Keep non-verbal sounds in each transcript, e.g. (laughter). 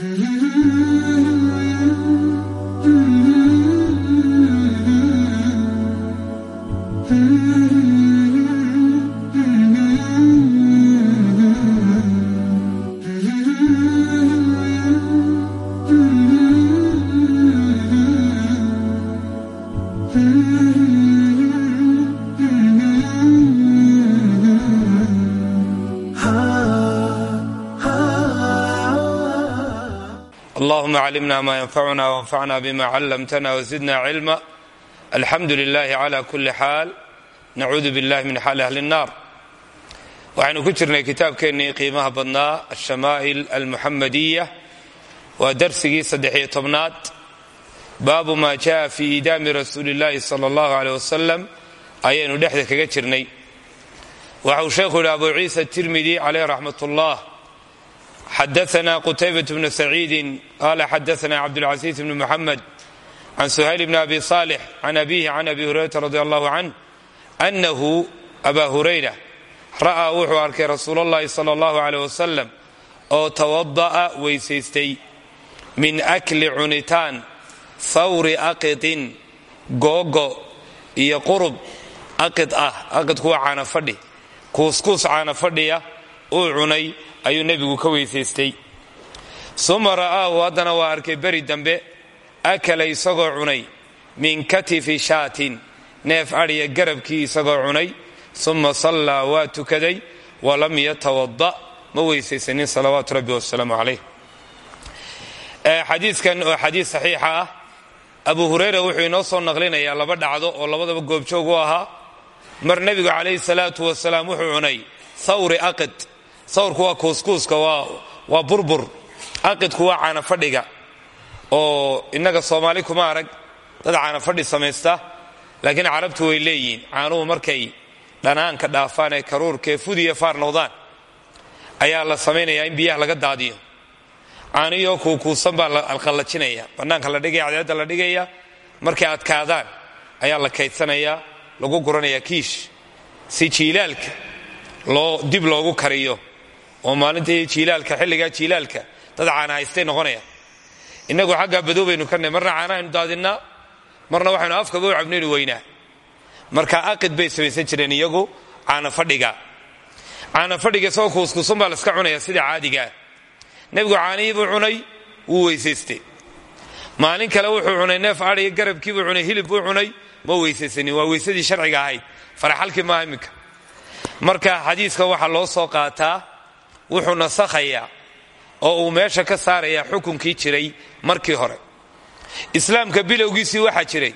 Mm-hmm. allahuma climna ma ynfacuna wanfacna bima callamtna wzidna cilma alxamdu lilahi cla kuli xaal nacuudu billahi min xaali ahli الnar waxaynu ku jirnay kitaabkeennii qiimaha badnaa alshamaa'il almuxamadiya waa darsigii saddex-iyo tobnaad baabu ma jaءa fi idaami rasuuli اllahi salى اllahu aleyh wasalam ayaynu dhexda kaga jirnay waxa uu sheekhu yihi abu ciisa tirmidi caleyh raxmat اllah xadaana qutaybat bnu saciidi qala xadaana cabdاlcaziiz bn muxamed can suhayl bn abi salix can abihi can abi hurayrata radi allahu canh anahu aba hurayra ra'aa wuxuu arkay rasuul اllahi salى اllahu aleyh wasalam oo tawada'a weysaystay min akli cunitaan hawri aqidin googo iyo qurub aqid ah aqidku waa caana fadhi kuuskuus caana fadhiya uu cunay ayuu nebigu ka weysaystay. Suma ra'aahu haddana waa arkay beri dambe akala isagoo cunay min katifi shaatin neef adhiya garabkii isagoo cunay suma sallaa waa tukaday walam yatawada ma weysaysanin salawaatu rabbi wasalaamu calayh. Xadiiskan oo xadiis saxiixa ah abu hurayra wuxuu inoo soo naqlinayaa laba dhacdo oo labadaba goobjoog u ahaa. Mar nebigu calayhi salaatu wasalaam wuxuu cunay thawri aqid sawrku waa kuuskuuska waa burbur. Aqidku waa caanafadhiga oo innaga soomaali kuma arag. Dad caanafadhi samaysta laakiin carabtu way leeyihiin. Caanuhu markay dhanaanka dhaafaan ee karuurkaee fudiya faar ayaa la samaynayaa in biyaha laga daadiyo. Caaniyoo kuukuusan baa la qallajinaya bannaanka la dhigaya cadeedda la dhigaya markay adkaadaan ayaa la kaydsanayaa lagu guranayaa kiish. Si jiilaalka dib loogu kariyo oo maalintai jiilaalka xilligaa jiilaalka dad caana haystay noqonaya. Innagu xaggaa badoobaynu karnay marna caanahaynu daadinnaa marna waxaynu afkaba u cabnaynu weynaa. Marka aqid bay samaysan jireen iyagu caana fadhiga. Caana fadhiga isagoo kuuskuusan baa laska cunaya sida caadigaa nebigu caanihii buu cunay wuu weysaystay. Maalin kale wuxuu cunay neef adhiga garabkiibuu cunay hilib buu cunay ma weysaysanin waa weysadii sharciga ahayd. Faraxalkii maaha marka xadiiska waxaa loo soo qaataa wuxuu nasakhayaa oo uu meesha ka saarayaa xukunkii jiray markii hore. Islaamka bilowgiisii waxaa jiray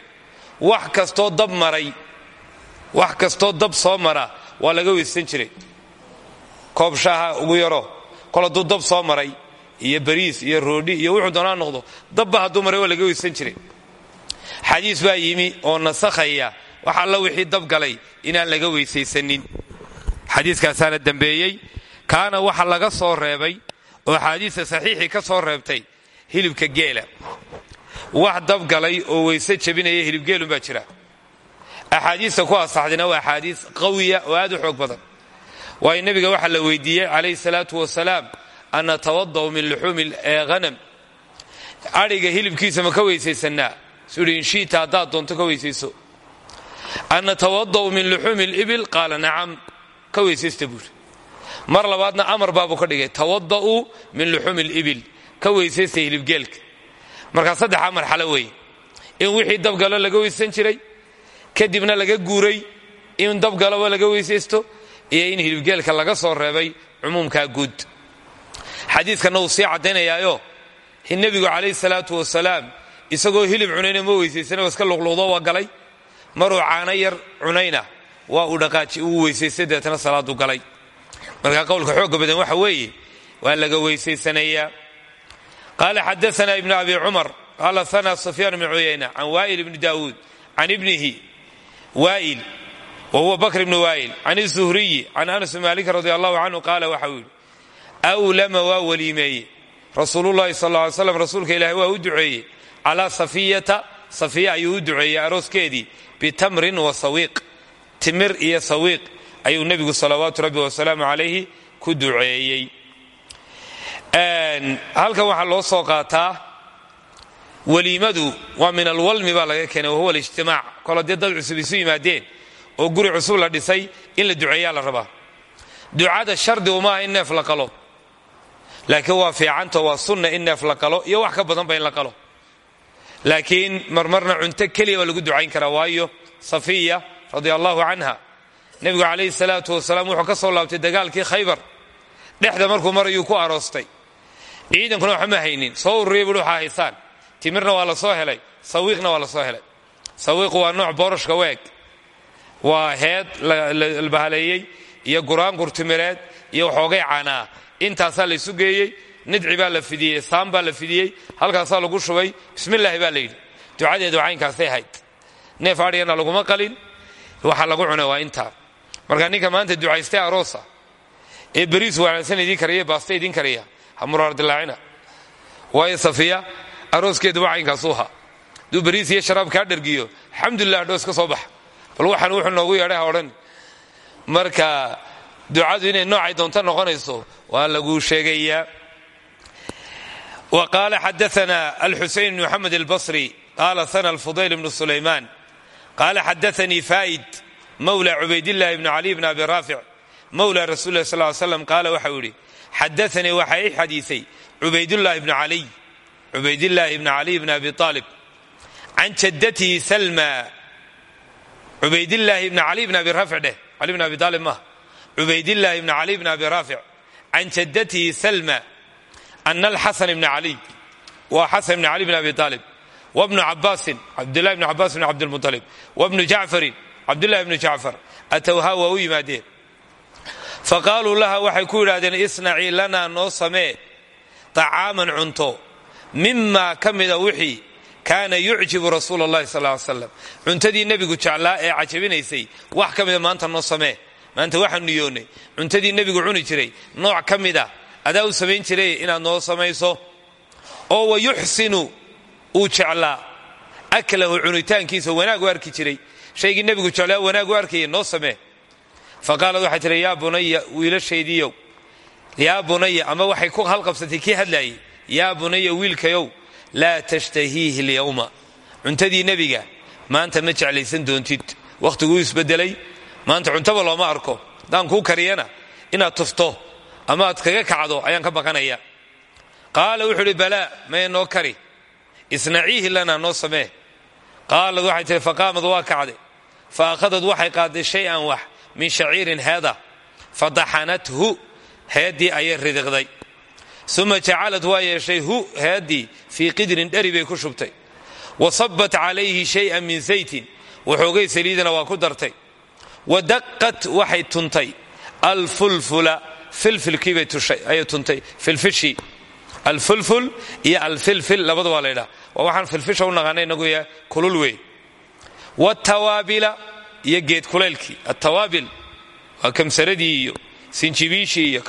wax kastoo dab maray wax kastoo dab soo mara waa laga weysan jiray. Koob shaaha ugu yaro kol hadduu dab soo maray iyo bariis iyo roodhi iyo wuxuu doonaa noqdo dabba hadduu maray waa laga weysan jiray. Xadiis baa yimi oo nasakhaya wax alla wixii dab galay inaan laga weysaysanin. Xadiiskaasaana dembeeyey kaana waxa laga soo reebay oo axaadiista saxiixii ka soo reebtay hilibka geela. Wax dabgalay oo weyse jabinaya hilibgeelunbaa jira. Axaadiista ku asaxdina waa axaadiis qawiya oo aad u xoog badan. Waayo nebiga waxaa la weydiiyey calayhi salaatu wasalaam an natawada'u min luxuumi hanam adhiga hilibkiisa ma ka weysaysanaa. Suu ihi inshiita haddaad doonto ka weysayso. An natawada'u min luxuumi libil qaala nacam. Ka weysaysta buuri mar labaadna amar baabuu ka dhigay tawada'uu min luxuumi libil ka weysaysta hilibgeelka markaa saddexa marxalo weeye. In wixii dabgalo laga weysan jiray kadibna laga guuray in dabgaloba laga weysaysto iyo in hilibgeelka laga soo reebay cumuumkaa guud. Xadiidkanna wuu sii caddaynayaayo nebigu calayhi salaatu wasalaam isagoo hilib cunayna ma weysaysana iska luqluqdo waa galay. Maruu caano yar cunayna waa uu dhaqaaji uu weysaystay deetana salaadu galay marka qowlka xooga badan waxa weeye waa laga weysaysanayaa qaala xadaana ibnu abi cumar qaala sana sufyaan bnu cuyayna can waa'il ibni daawuud can ibnihi waa'il wa huwa bakr ibni waa'il can izuhriyi can anas bn maalik radi allahu canhu qaala waxa uu yidhi awlama waa weliimeeye rasuulullahi sal ly ilaahi waa u duceeyey. Safiyata safiya ayuu u duceeyey arooskeedii wa sawiiq timir iyo sawiiq ayuu nebigu salawaatu rabbi wasalaamu calayhi ku duceeyey. Halkan waxaa loo soo qaataa weliimadu waa min alwalmi baa laga keenay wahuwa alijtimaac. Kolo dee dad cusub isu yimaadeen oo guri cusub la dhisay in la duceeyaa la rabaa. Ducada shardi umaaha in neef la qalo. Laakiin waa fiicanto waa sunna in neef la iyo wax ka badanba in la qalo. Laakiin marmarna cunto keliya baa lagu ducayn karaa. Waayo safiya radia allahu canha nebigu calayhi salaatu wasalaam wuxuu ka soo laabtay dagaalkii khaybar. Dhexda markuu marayuu ku aroostay. Ciidankuna waxma haynin. Soo ururiya buui waxaa timirna waa soo helay. Sawiiqna waa soo helay. Sawiiqu waa nooc boorashka weeg. Waa heed la iyo guraangur timireed iyo waxoogay caanaa. Intaasaa la isu geeyey nidci baa la fidiyey saam la fidiyey halkaasaa lagu shubay. Bismillaahi baa la yidhi. Ducadeedu caynkaasay ahayd. Neef adhigana laguma waxa lagu cuna waa intaa marka ninka maanta ducaystay aroosa. Ee beriis wanaagsan idiin karaya baasta idiin karaya. Ha muraardilaacina waayo safiya arooskeeduba caynkaasu ahaa duu beriis iyo sharaab kaa dhargiyo alxamdulilah dhoos ka soo baxa. Bal waxaan wuxuu noogu yeedhay ha marka ducadu inay noocay doonto noqonayso waa laguu sheegayaa. Wa qaala xadaana alxuseyn bn moxamed albasri qaala sana alfudayl bnu sulaymaan qaala xadaanii mawla cubaydillahi bni cali bni abi raafic mawla rasul lah sal slam qaala waxau yidhi xadaanii waxaa i xadiisay cubaydllahi bni caliy cubaydillaahi bni caliy bni abi aalib can jaddatihi salma cubaydillaahi bni cali bni abi raafic dheh cali bni abi aalib maaha cubaydillaahi bni cali bni abi raafic can jaddatihi salma ana alxasan bni caliy waa xasan bni cali bni abi aalib wabnu cabaasin cabdillahi bni cabaas bni cabdilmualib wabnu jacfarin cabdillahi bni jacfar atowhaa waa u yimaadeen. Faqaaluu laha waxay ku yidhahdeen isnacii lanaa noo samee طacaaman cunto mimaa ka mida wixii kaana yucjibu rasuul اllahi sal slam cuntadii nebigu jeclaa ee cajabinaysay wax ka mida maanta noo samee. Maanta waxaan niyoonnay cuntadii nebigu cuni jiray nooc ka mida adaa u samayn jiray inaad noo samayso. Oo wayuxsinu uu jeclaa. Aklahu cunitaankiisa wanaag u arki jiray shaygii nebigu jeclaa wanaag u arkaya noo samee. Faqaalad waxay tihi yaa bunaya wiilashaydiiyow yaa bunaya ama waxay ku halqabsatay kii hadlaayey yaa bunaya wiilkayow laa tashtahiihi alyawma. Cuntadii nebiga maanta ma jeclaysan doontid. Wakhtiguu isbedelay. Maanta cuntaba looma arko. Haddaan kuu kariyana. Inaad tufto ama aad kaga kacdo ayaan ka baqanaya qaala wuxuu idhi balaa maya noo kari. Isnaciihi lana noo samee qaalad waxay tihi faqaamad waa kacday fa akhadad waxay qaaday shay-an wax min shaciirin heeda fadaxanathu heeddii ayay ridiqday uma jacalad waa yeeshay hu heeddii qidrin dheri ku shubtay wa sabat calayhi shayan min saytin waxoogay saliidana waa ku dartay wa daqat waxay tuntay alfulfula filfilkiibay ayay tuntay filfishii alfulful iyo alfilfil labada waa laydhaha waa waxaan filfisha u naqaana inagu ya kulul wey watawaabila iyo geed kulaylkii. Atawaabil waa kamsaradii iyo sinjibiishii iyo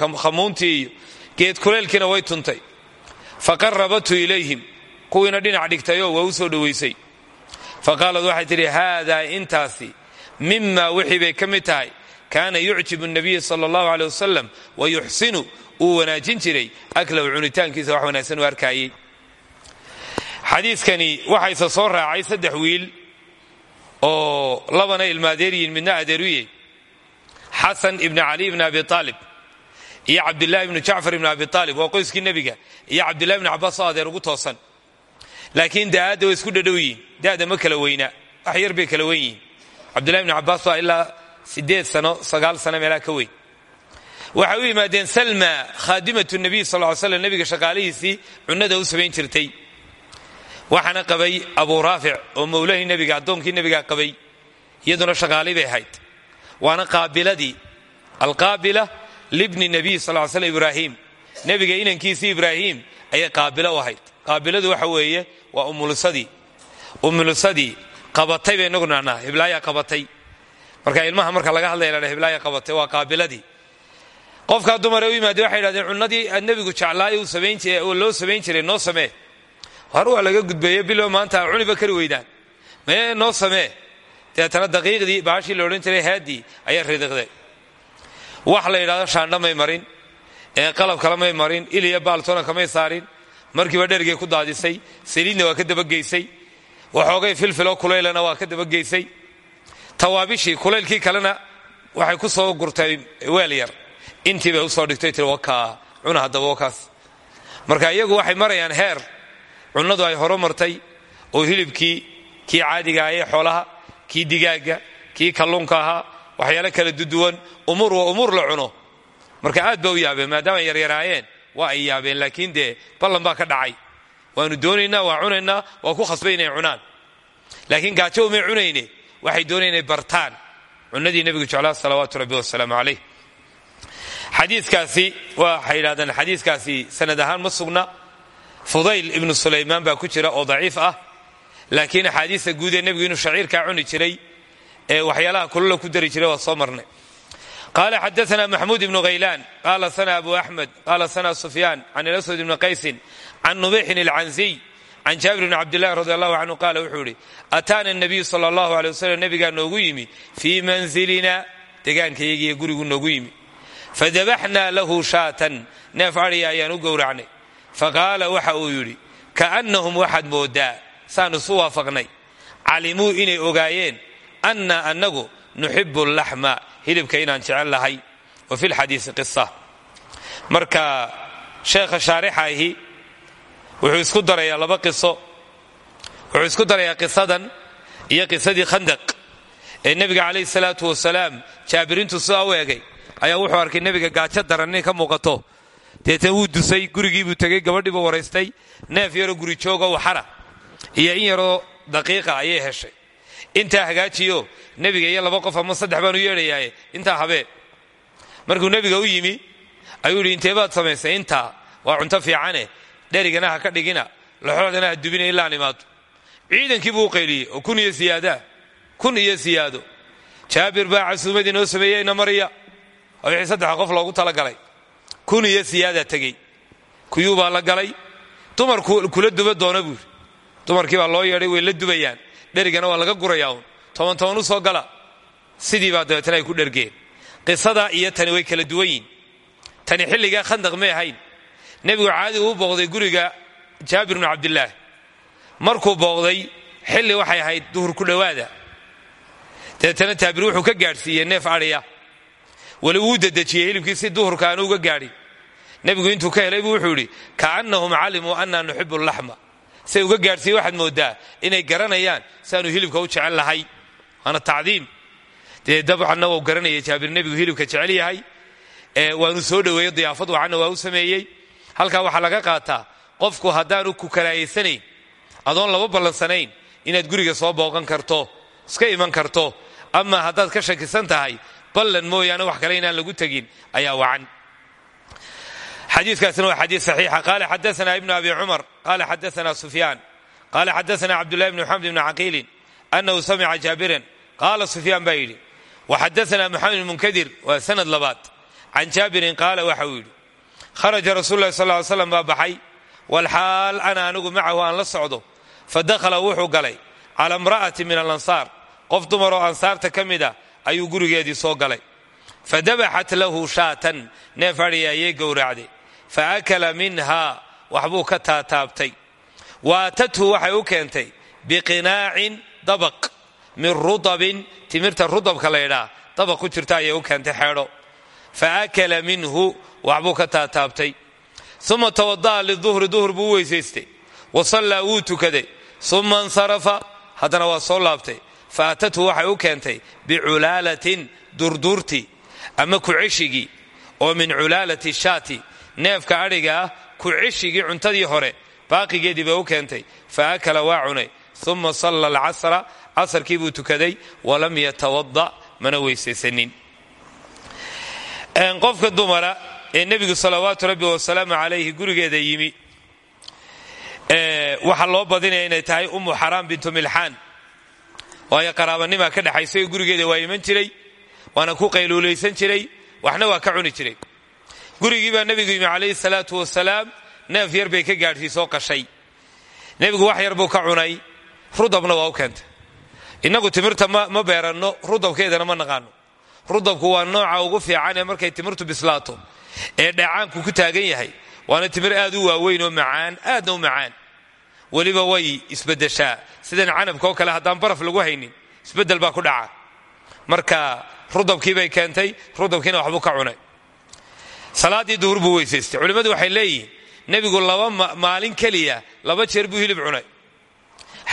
geed kulaylkiina way tuntay. Faqarabatu ilayhim. Kuwiina dhinac dhigtayoo waa u soo dhowaysay faqaalad waxay tidhi haadaa intaasi mima wixii bay ka mid tahay. Kaana yucjibu nabiya sala allahu aleh wasalam wa yuxsinu uu wanaajin jiray aklahu cunitaankiisa wax wanaagsan u xadiiskani waxayse soo raacay saddex wiil oo labana ilmaadeeryihin midna adeeruye xasan ibni cali ibni abi aalib iyo cabdillahi ibni jacfar ibni abi aalib waa qoyskii nebiga iyo cabdillahi ibni cabaas oo ugu toosan. Laakiin daa'adda isku dhadhow yihiin ma kala weynaa wax yar kala wen yihiin cabdillahi ibni cabaas sideed sano sagaal sano meelaha ka weyn. Waxay u yimaadeen salma khaadimatu nabiy sal ly slam nebiga shaqaalihiisii cunnada u samayn jirtay waxaana qabay abu raafic oo mowlahii nebiga addoonkii nebigaa qabay iyaduna shaqaali bay ahayd. Waana qaabiladii alqaabila libni nabiy sal l slam ibraahim. Nebiga inankiisii ibraahim ayay qaabilo u ahayd. Qaabiladu waxa weeye waa umulusadii umulusadii qabatay bay inagu nahnaa hiblaayaa qabatay. Marka ilmaha marka laga hadlaya la hiblaaya qabatay waa qaabiladii. Qofkaa dumare u yimaade waxay yidhahdeen cunnadii aad nebigu jeclaay oo loo samayn noo samee har waa laga gudbeeye bilow maanta cuniba kari weydaan. Mee noo samee. Deetana daqiiqdii baashii la odhan jiray ayaa ridiqday. Wax la yidhahdo shaandhamay marin. Ee qalab kalamay marin. Iliya baaltona kamay saarin. Markiiba dhergay ku daadisay. Saliidna waa ka dabageysay. Waxoogay filfiloo kulaylana waa ka dabageysay. Tawaabishii kulaylkii kalena waxay ku soo gurtay weel yar. Intii bay u soo dhigtay tii wakaa cuna haddaba marka iyagu waxay marayaan heer cunnadu ay horo martay oo hilibkii kii caadiga ahee xoolaha kii digaagga kii kalluunka ahaa waxyaalo kala duduwan umuur waa umuur la cuno. Marka aad ba u yaabeen maadaama ay yaryaraayeen waa ay yaabeen laakiin dee ballan baa ka dhacay. Waanu doonaynaa waa cunaynaa waa ku khasbay inay cunaan. Laakiin gaajo umay cunayne waxay inay bartaan. Cunadii nebigu jeclaa salawaatu rabbi wasalaamu calayh. Xadiikaasi waxay yidhahdeen xadiiskaasi sanad ahaan ma sugna fudayl ibnu sulaymaan baa ku jira oo daciif ah laakiin axaadiista guud ee nebigu inuu shaciirkaa cuni jiray ee waxyaalaha kulula ku dari jiray waa soo marnay. Qala xadaana maxmuud ibnu haylaan qala sana abu axmed qala sana sufyaan can ilaswad ibni qaysin can nubixin alcanziy can jaabir bni cabdillahi radi allahu canhu qaala wuxuu yidhi ataana nabiyu sala allahu aley wasalam nebigaa noogu yimi fii manzilina degaankayagiiyo gurigu noogu yimi. Fadabaxnaa lahu shaatan. Neef adhiya gowracnay faqaala waxa uu yidhi kaannahum waxaad moodaa. Saan isu waafaqnay. Calimuu inay ogaayeen anna annagu nuxibu laxma hilibka inaan jecel lahay wa fi lxadiisi qisa marka sheekha shaarixahi wuxuu isku darayaa laba qiso. Wuxuu isku darayaa qisadan iyo qisadii khandaq ee nebiga calayhi salaatu wasalaam jaabirintu sidaa ayaa wuxuu arkay nebiga gaajo daran ka muuqato deetna wuu dusay gurigiibuu tegey gabadhiibuu waraystay neef yaroo guri joogo waxara iyo in yaroo daqiiqa ayay heshay. Intaa hagaajiyo nebiga iyo laba qof ama saddex baan u yeedhayaaye. Intaa habeen markuu nebiga u yimi ayuu yidhi intee baad samaysay? Intaa waa cunto fiicane dherigana ha ka dhigina. Laxoodana ha dubina ilaan imaado. Ciidankii buu u oo kun iyo siyaadaa kun iyo siyaado jaabir baa casuumad inoo sameeyey ina oo wixii saddexa qof loogu talagalay kun iyo siyaadaa tegey. Kuyuu la galay. Dumar kula duba doona buuri dumarkii baa loo yeedhay way la dubayaan. Dherigana waa laga gurayaa toban toban soo gala. Sidii baa dabeetana ay ku dhergeen. Qisadaa iyo tani way kala duwan yihiin tani khandaq may ahayn. Nebigu caadi uu booqday guriga jaabir bnu cabdillaah markuu booqday xilli waxay ahayd duhur ku dhowaada. Dabeetana taabir wuxuu ka gaadhsiiyey neef adhiya weli wuu dedejiyey hilibkii si uga gaadhin nebigu intuu ka helay buu wuxuu yidhi kaannahum calimuu annaa nuxibu laxma say uga gaadhsiiye waxaad moodaa inay garanayaan siaanu hilibka u jecel lahay waana tacdiim. Dee dabcanna wau garanayay jaabir nebigu hilibka jecel yahay. Waanu soo dhoweeyey diyaafad wacanna waa u sameeyey. Halkaa waxaa laga qaataa qofku haddaanu ku karaahayanayn adoon laba ballansanayn inaad guriga soo booqan karto iska iman karto ama haddaad ka shakisan ballan mooyaane wax kale inaan lagu tegin ayaa wacan xadiikaasina waa xadii saxiixa. Qaala xadaana ibnu abi cumar qaala xadaana sufyaan qaala xadaana cabdullahi bni maxamed bni caqiilin annahu samica jaabiran qaala sufyaan baa yidhi waxadaana maxamed bn munkadir waa sanad labaad. Can jaabirin qaala waxa uu yidhi kharaja rasul lahi sal ly slam baa baxay walxaal ana anigu macahu aan la socdo fadakhala wuxuu galay cala imra'ati min alansaar. Qof dumaroo ansaarta ka mida ayuu gurigeedii soo galay. Fadabaxat lahu shaatan. Neef adhiya ayay gowracday faakala minhaa waxbuu ka taataabtay wa atathu waxay u keentay biqinaacin dabaq min rudabin timirta rudabka laydhaa dabaq ku jirta ayay u keentay xeedho faakala minhu waxbuu ka taataabtay uma tawada'a liduhri duhr buu u weysaystay wa sallaa wuu tukaday uma insarafa haddana waa soo laabtay fa atathu waxay u keentay biculaalatin durduurti ama kuceshigii oo min culaalati shaati neefka adhiga ah kuceshigii cuntadii hore. Baaqigeedii bay u keentay. Fa akala waa cunay. Uma salla alcasra casarkii buu tukaday walam yatawada mana weysaysanin. Qofka dumara ee nebigu salawaatu rabbi wasalaamu calayhi gurigeeda yimi waxaa loo badinaya inay tahay ummu xaraam bintu milxaan. Waayo qaraabanimaa ka dhexaysay gurigeeda waa iman jiray waana ku qayluulaysan jiray waxna waa ka cuni jiray gurigii baa nebigu yimi calayhi salaatu wasalaam neef yar bay ka gaadhsiisoo qashay nebigu wax yar buu ka cunay. Rudabna waa u keentay. Innagu timirta ma beeranno rudabkeedana ma naqaano. Rudabku waa nooca ugu fiican ee markay timirtu bislaato ee dhacaanku ku taagan yahay. Waana timir aad u waaweyn oo macaan aadna u macaan. Weliba way isbedeshaa sidan canabka oo kale haddaan baraf lagu haynin isbeddel baa ku dhaca. Marka rudabkii bay keentay rudabkiina waxbuu ka cunay salaaddii duhur buu weysaystay culimmadu waxay leeyihiin nebigu laba maalin keliya laba jeer buu hilib cunay.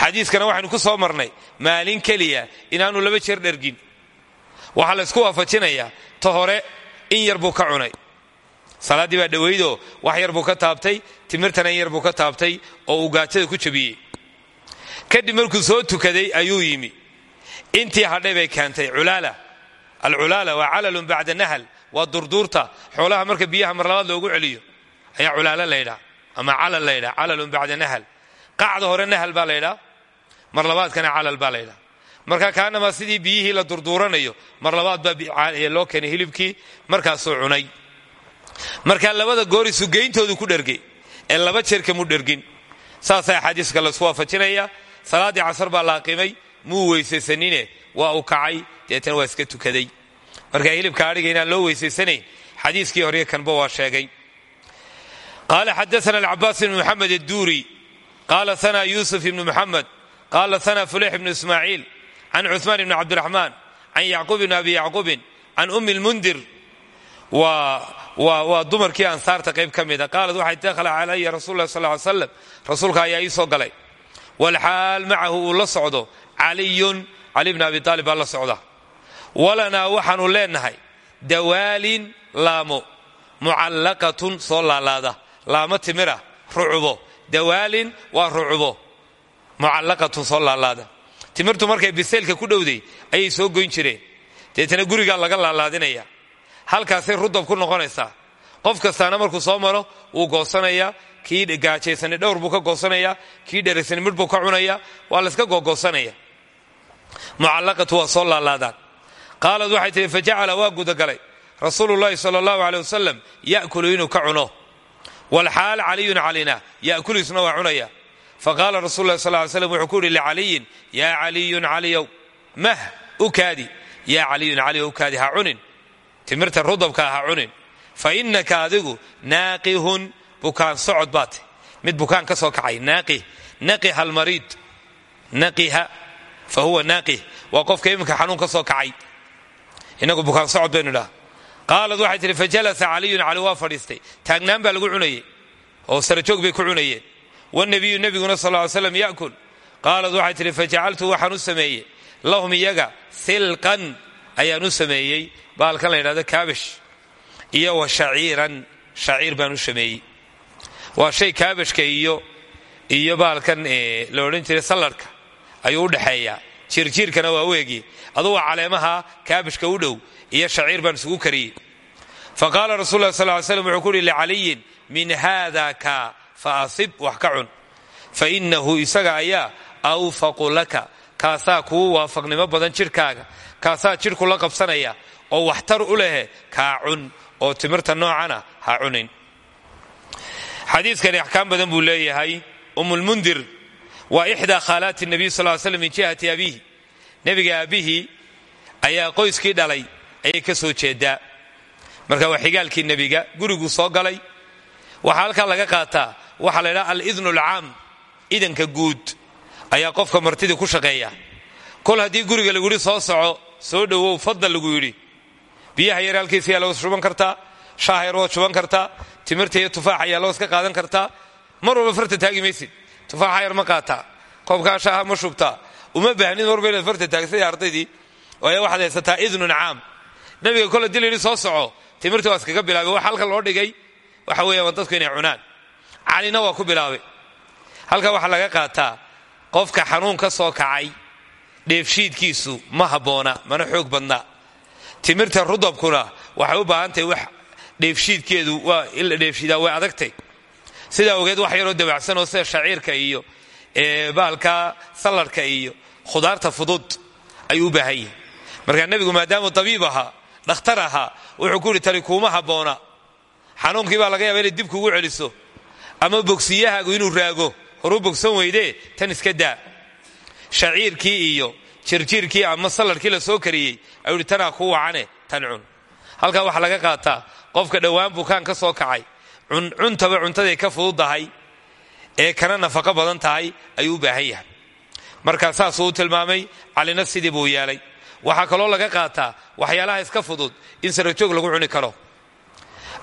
Xadiiskana waxaynu ku soo marnay maalin keliya inaanu laba jeer dhergin. Waxaa la ysku waafajinayaa ta hore in yar buu ka cunay. Salaaddii baa dhowaydoo wax yar buu ka taabtay timirtana in yar buu ka taabtay oo uu gaajada ku jabiyey. Kadib markuu soo tukaday ayuu yimi. Intii hadhay bay keentay culaala. Alculaala waa calalun bacda nahal waa durduurta. Xoolaha marka biyaha marlabaad loogu celiyo ayaa culaalo laydhaa ama calal laydhaa calalun bacda nahal. Qacda hore nahal baa laydhaa marlabaadkana calal baa laydhaa marka kaanamaa sidii biyihii la durduuranayo marlabaad baa loo keenay hilibkii markaasuu cunay. Marka labada goori sugayntoodu ku dhergay ee laba jeer kamuu dhergin. Saasaa axaadiiska laysku waafajinaya salaaddii casar baa la aqimay muu weysaysanine waa uu kacay deetana waa iska tukaday marka hilibka adhiga inaan loo weysaysanayn xadiiskii hore kanba waa sheegay. Qaala xadaana alcabaas ibn maxamed adduuri qaala sana yuusuf ibnu muxamed qaala sana fuleix ibnu ismaaciil can cuثmaan ibni cabdiraxmaan can yacquub ibni abi yacquubin can ummi lmundir waa dumarkii ansaarta qayb ka mida qaalat waxay dakhala calaya rasul lah sal ly slam rasuulka ayaa ii soo galay. Walxaal macahu uu la socdo caliyun cali bni abi aalib baa la socda walanaa waxaanu leenahay dawaalin laamo mucallaqatun soo laalaada laamo timira rucubo dawaalin waa rucubo mucallaqatun soo laalaada. Timirtu markay biseylka ku dhowday ayay soo goyn jireen. Deetana gurigaa laga laalaadinaya. Halkaasay rudab ku noqonaysaa. Qof kastaana markuu soo maro wuu goosanayaa kii gaajaysani dhowr buu ka goosanayaa kii dhereysani midh buu ka cunaya waa layska googoosanaya. Mucallaqatu waa soo laalaadaan qaalad waxay tihi fajacala waa gudagalay. Rasuululahi sal allahu aleh wasalam yakulu inuu ka cuno. Walxaal caliyun calina yakulu isna waa cunaya. Faqaala rasul lah sal slam wuxuu ku yidhi licaliyin yaa caliyun caliyow mah u kaadi. Yaa caliyun caliyow u kaadi ha cunin. Timirta rudabka ha cunin. Fa innaka adigu naaqihun bukaan socod baate mid bukaan ka soo kacay naaqih naqiha almariid naqiha fa huwa naaqih waa qofka iminka xanuun ka soo kacay inagu bukaan socod baynu dhaha qaalad waxay tihi fajalasa caliyun cali waa fadhiistay. Taagnaan baa lagu cunayey oo sarajoog bay ku cunayeen. Wanabiyu nebiguna sal ly slam yakul. Qaalad waxay tihi fajacaltu waxaan u sameeyey. Lahum iyaga silqan ayaan u sameeyey. Baalkan la kaabash iyo wa shaciiran shaciir baan u sameeyey. Shay kaabashka iyo iyo baalkan la odhan jiray sallarhka ayuu u jiirjiirkana waa u egi adugu waa caleemaha kaabashka u dhow iyo shaciir baan isugu kariyey. Fa qaala rasul lah sal ly slam wuxuu ku licaliyin min haada ka fa asib wax ka cun. Fa innahu isaga ayaa awfaqu laka kaasaa kuu waafaqnimo badan jidhkaaga kaasaa jidhku la qabsanaya oo waxtar u lehe kaa cun. Oo timirta noocana ha cunin. Xadiiskani axkaam badan buu leeyahay. Umulmundir waa ixdaa khaalaati nabiy sal slam min jihati abiihi nebiga aabbihii ayaa qoyskii dhalay ayay ka soo jeedaa. Marka waa xigaalkii nebiga guriguu soo galay. Waxaa halkaa laga qaataa waxaa la ydhaha alidnu alcaam idanka guud ayaa qofka martidii ku shaqeeya. Kol haddii guriga lagu yidhi soo soco soo dhowow fadal lagu yidhi. Biyaha yar halkiisa ayaa loo shuban kartaa shaaha yar kartaa timirta iyo tufaax ayaa loo iska qaadan kartaa. Mar walba farta taagi maysid tufaaxa yar ma qaataa koobkaa shaaha ma shubtaa uma baahnid marba inaad farta taagtay ardaydii waayo waxaad haysataa idnun caam nabiga kole dil soo soco timirta waa iskaga bilaabay wax halka loo dhigay waxa weeyaan dadku inay cunaan calina waa ku bilaabay halka waxaa laga qaataa qofka xanuun ka soo kacay dheefshiidkiisu ma habboona mana xoog badnaa timirta rudabkuna waxay u baahan tahay wax dheefshiidkeedu waa in la way adagtay sidaa ogeed wax yaroo dabacsanoo sida shaciirka iyo baalka salladhka iyo khudaarta fudud ayuu u baahan yahay. Markaa nebigu maadaamuu dabiib ahaa dhakhtar ahaa wuxuu ku yidhi tani kuuma habboona xanuunkii baa laga yaaba inay dib kugu celiso. Ama bogsiyahaagu inuu raago horuu bogsan weydee tan iska daa. Shaciirkii iyo jirjiirkii ama salladhkii la soo kariyey ayuu yidhi ku wacane tan cun. Halkaa waxaa laga qaataa qofka dhowaan bukaan ka soo kacay cuntaba cuntaday ka fududdahay ee kana nafaqo badan tahay ayuu u baahan yahay. Markaa saasuu u tilmaamay calina sidii buu yeelay. Waxaa kaloo laga qaataa waxyaalaha iska fudud in sarajoog lagu cuni karo.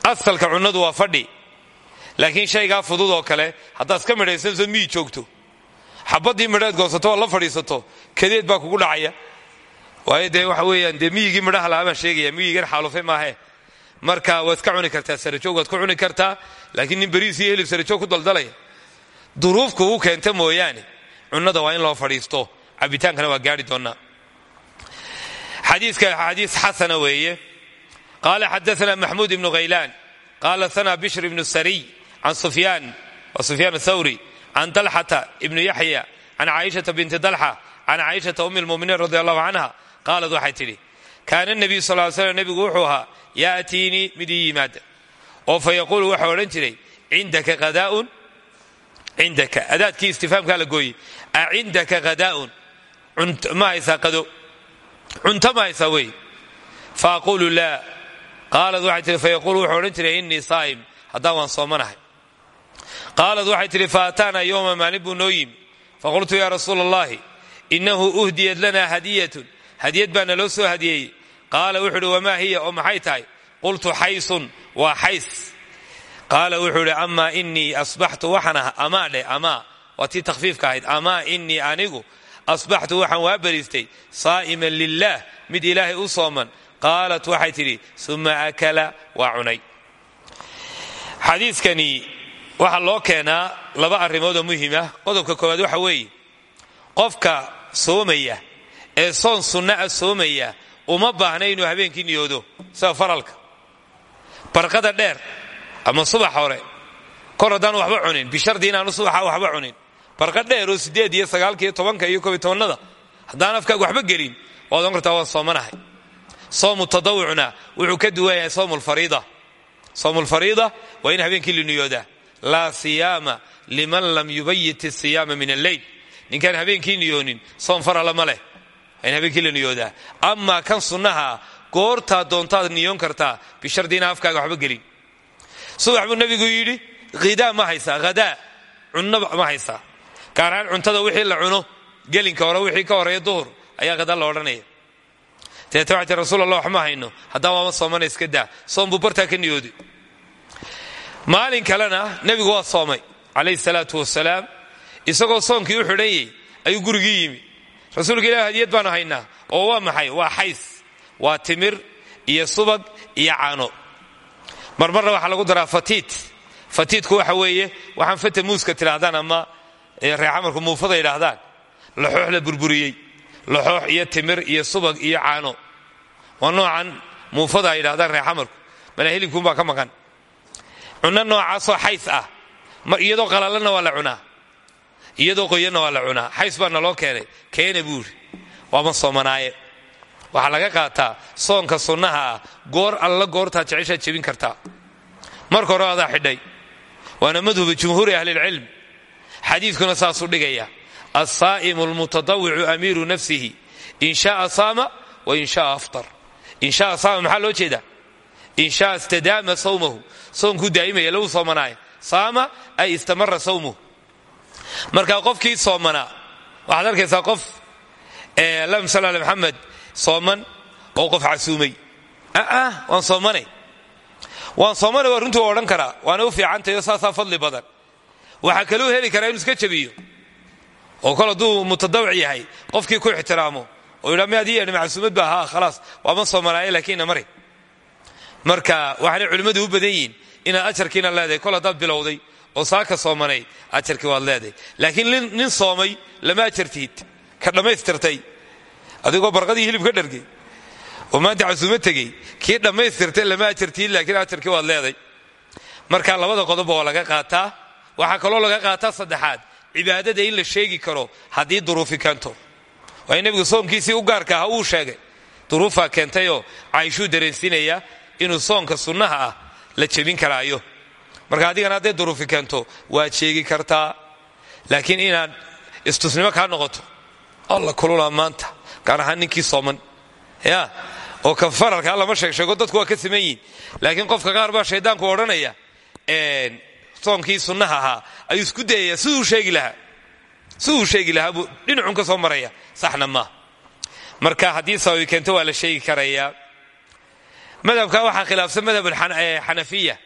Asalka cunnadu waa fadhi. Laakiin shaygaa fudud oo kale haddaad iska midhaysanso miyi joogto? Xabaddii midheed goosato oo la fadhiisato kadeed baa kugu dhacaya. Waayo dee waxa weeyaan dee miyigii midhaha lahaa baan sheegaya miyigan xaalufe maahe marka waad ka cuni kartaa sarajoog waad ku cuni kartaa laakiin nin beriis iyo hilib sarajoog ku daldalaya. Duruufku u keenta mooyaane. Cunnada waa in loo fadhiisto. Cabitaankana waa gaari doonnaa xadiiska xadiis xasana weeye. Qaala xadaana maxmuud ibnu khaylaan qaala sana bishr ibnu sariy can sufyaan. Wa sufyaan athawri can dalxata ibnu yaxya. Can caaishata binti dalxa can caaishata ummi lmuminiin radi allahu canha qaalad waxay tidhi kaana nabiyu sal ly slam nebigu wuxuu ahaa yaatiinii mid ii yimaada oo fa yaquulu waxau odhan jiray cindaka hadaaun cindaka adaadkii istifaamkaa la gooyey a cindaka hadaaun ma haysaa qado cunto ma haysaa wey fa aquulu laa qaalad waxay tihi wuxuu odhan jiray innii saa'im haddaan waan soomanahay qaalad waxay tihi fa ataana yowma maalin faqultu yaa rasuula allahi uhdiyat lana hadiyatun hadiyad baa naloo soo qaala wuxuu uhi wamaa hiya? Oo maxay tahay? Qultu xaysun waa xays. Qaala wuxuu idhi amaa inii asbaxtu waxaan aha amaa dheh amaa waa tii takhfiifka ahayd amaa inii anigu asbaxtu waxaan waa bariistay saa'iman lilaah mid ilaahay u sooman. Qaalat waxay tidhi waa waxaa loo keenaa laba arrimoodoo muhiima qodobka koowaad waxa weeye qofka soomaya ee soon sunna a soomaya uma baahna inuu habeenkii niyoodo sida faralka. Barqada dheer ama subax hore kor haddaan waxba cunin bishardi inaanu subaxa waxba cunin. Barqa dheer oo sideed iyo sagaalka iyo tobanka iyo kobiy tobannada haddaan afkaaga waxba gelin waad ohan kartaa soomanahay. Soomu tadawucna wuxuu ka duwan yahay soomulfariida soomulfariida waa in habeenkii la niyoodaa. Liman lam yubayit isiyaama min alleyl ninkaan habeenkii niyoonin soom farala ma in habeenkii la niyoodaa amaa kan sunnaha goortaad doontaad niyoon kartaa bishardi inaan afkaaga waxba gelin. Subax buu nebigu yidhi hidaa ma haysaa hadaa cunno ma haysaa. Gaar cuntada wixii la cuno gelinka hore wixii ka horreeya duhur ayaa hadaa la odhanaya. Deeta waxay tii rasuul hayno. Haddaan waama soomana iska daa. Soom buu bartaa ka niyooday maalin kalena nebigu waa soomay calayhi salaatu wasalaam isagoo soonkii u xidhanyay ayuu gurigii yimi rasuulka ilahi hadiyad baanu haynaa oo waa maxay? Waa xays waa timir iyo subag iyo caano. Marmarna waxaa lagu daraa fatiit fatiitku waxa weeye waxaan fata muuska tidhaahdaan ama reexamarku muufada yidhaahdaan. Laxoox la burburiyey. Laxoox iyo timir iyo subag iyo caano. Waa noocan muufada ay yidhahdaan reexamarku mana hilibkuunbaa ka maqan. Cunno noocaasoo xays ah. Iyadoo qalalana waa la cunaa iyadoo qoyanna waa la cunaa. Xays baa naloo keenay. Keena buuri waama soomanaaye. Waxaa laga qaataa soonka sunnaha ah. Goor alla goortaad jeceshaad jebin kartaa. Marka hore adaa xidhay. Waana madhuba jumhuuri ahlilcilm xadiidkuna saasuu dhigaya alsaa'imu almutadawicu amiiru nafsihi. In shaaa saama wa in shaaa aftar. In shaaa saama maxaa loo jeedaa? In shaa istadaama sawmahu. Soonkuu daa'imaya lagu soomanaayo saama ay istamara sawmuhu marka qofkii soomanaa waxaad arkaysaa qof allahuma salli ala maxamed sooman oo qof casuumay aa waan soomanay. Waan soomanay waa runtii u odhan karaa. Waana u fiicantayo saasaa fadli badan. Waxaa kaluu heli karaa inuu iska jabiyo. Oo kol hadduu mutadawic yahay qofkii ku ixtiraamo oo yidhaa mi adii yeedhi macsuumad ba ahaa? Khalaas waama soomanaaye laakiinna marka waxaanay culimmadu u badan yihiin inaad ajarkiina leedahay kol bilowday oo saaka soomanayd ajarkii waad leedahay laakiin nin soomay lama ajartihid ka dhammaystirtay adigoo barqadii hilib dhargay. Oo maanta casuumo tegey. Kii dhammaystirtay lama ajartihid laakiin ajarkii waad leeday. Marka labada qodobba waa laga qaataa. Waxaa kaloo laga qaataa saddexaad. Cibaadada in la sheegi karo haddii duruufi keento. Waayo nebigu soonkiisii u gaarka aha uu sheegay. Duruufaa keentayoo cayshuu dareensiinaya inuu soonka sunnaha ah la jebin karaayo marka adigana hadday duruufi keento waad sheegi kartaa. Laakiin inaad istusnimo kaa noqoto alla kulula maanta gaar ahaan ninkii sooman. Ya oo ka faralkaa lama sheegsheego dadku waa ka siman yihiin laakiin qofka qaar baa shaydaanku odhanaya soonkii sunnaha ahaa ayuu isku dayaya siduu sheegi lahaa. Siduu sheegi lahaa buu dhinacun ka soo maraya saxna maaha marka haddii sababi keento waa la sheegi karayaa madhabka waxaa khilaafsan madhab xanafiya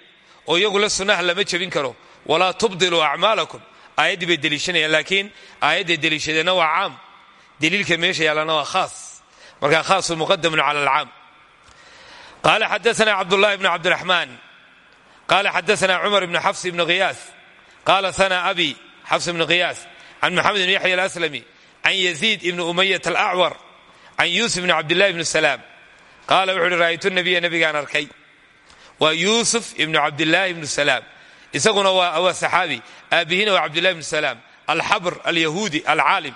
oo iyagula sunnaha lama jebin karo. Walaa tubdiluu acmaalakum. Aayaddii bay deliishanayaan laakiin aayadday deliishadeenna waa caam. Deliilka meesha yaallana waa khaas. Marka khaasu muqadamun cala alcaam. Qaala xadaana cabdullahi bn cabdiraxmaan. Qaala xadaana cumar bn xafs bn khiyaas qaala sana abi xafs bn khiyaas can maxamed bn yaxya alaslami. Can yaziid ibn umayat alacwar can yuusuf bn cabdillahi bn salaam. Qaala wuxu uhi ra'aytu nabiya nabigaan arkay waa yuusuf ibnu cabdillaahi ibnu salaam isaguna waa saxaabi. Aabihina waa cabdillahi ibnu salaam alxabr alyahuudi alcaalim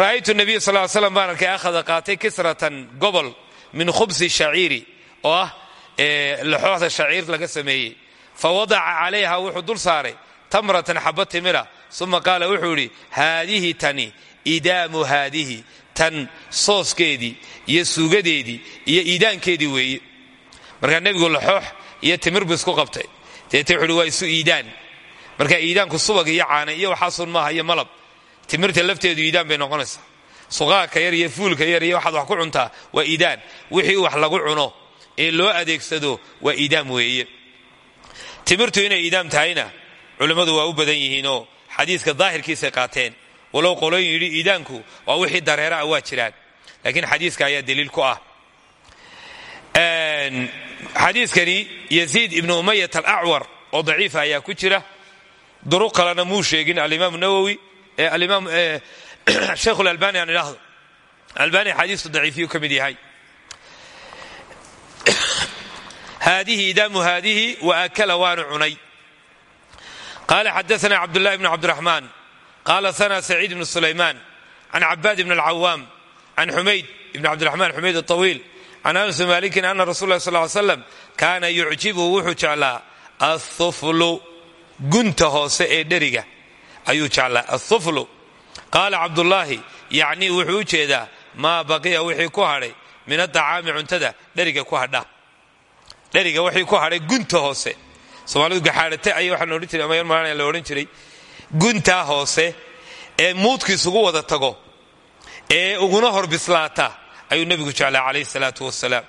ra'aytu nabiya sal l slam baan arkay akhada qaatay kisratan gobol min khubsi shaciiri oo ah laxooxda shaciir laga sameeyey. Fa wadaca calayha wuxuu dul saaray tamratan xaba timira. Uma qaala wuxuu idhi haadihi tani idaamu haadihi tan sooskeedii iyo suugadeedii iyo iidaankeedii weeye markaa nebigu laxoox iyo timir bu isku qabtay. Deete wuxu uhi waa isu iidaan. Marka iidaanku subag iyo caana iyo waxaasun maaha iyo malab timirta lafteedu iidaan bay noqonaysaa. Suqaarka yar iyo fuulka yar iyo waxaad wax ku cuntaa waa iidaan. Wixii wax lagu cuno ee loo adeegsado waa iidaam weeye. Timirtu inay iidaam tahayna culimmadu waa u badan yihiinoo xadiiska daahirkiisay qaateen. Walow qoloyin yidhi iidaanku waa wixii dareera ah waa jiraan. Laakiin xadiiska ayaa daliil ku ah xadiiskani yaziid ibnu umayat alacwar oo daciifa ayaa ku jira. Duruq kalena muu sheegin alimaam nawowi alimaam (clears throat) sheikh lalbani aan idhaahdo. Albani xadiistu daciifiyu ka mid yahay. (clears throat) Haadihi idaamu haadihi wa akala waanu cunay. Qaala xadaana cabdullahi bn cabdiraxmaan. Qaala sana saciid bnu sulaymaan. Can cabaad bn alcawaam can xumayd ibn cabdiraxmaan xumayd aطawiil can anas malikin ana rasul lah sal kaana yucjibuhu wuxuu jeclaa athuflu gunta hoose ee dheriga. Ayuu jeclaa athuflu qaala cabdullaahi yacnii wuxuu u jeedaa baqiya wixii ku hadhay. Min adacaami cuntada dheriga ku hadha. Dheriga wixii ku hadhay gunta hoose. Soomaalidu gaxaadhate ay waxaan odhan jiray ama yarmaana la odhan jiray. Guntaa hoose ee muudku isugu wada tago ee uguna hor ayuu nebigu jeclaa calayhi salaatu wasalaam.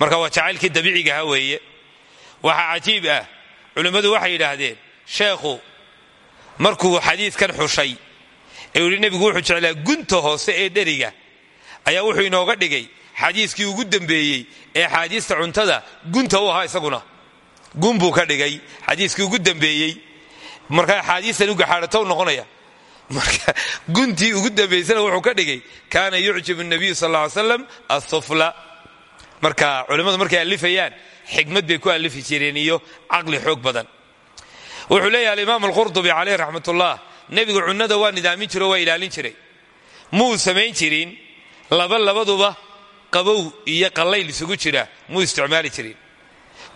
Marka waa jacaylkii dabiicigaha weeye. Waxaa cajiib ah culimmadu waxay yidhaahdeen sheekhu markuu xadiidkan xushay ee uu yidhi nebigu wuxuu jeclaa gunta hoose ee dheriga ayaa wuxuu inooga dhigay xadiiskii ugu dambeeyey ee axaadiista cuntada gunta u ahaa isaguna. Gun buu ka dhigay xadiiskii ugu dambeeyey. Marka axaadiistan u gaxaadhato u noqonaya marka guntii ugu dambaysana wuxuu ka dhigay kaana yucjib nabiyu sal ly slam athufla marka culimmadu markay alifayaan xikmad bay ku alifi jireen iyo caqli xoog badan. Wuxuu leeyahay alimaam alqurdubi caleyh raxmatullah nebigu cunnada waa nidaamin jiro waa ilaalin jiray. Muu samayn jirin laba labaduba qabow iyo qallayl isugu jira muu isticmaali jirin.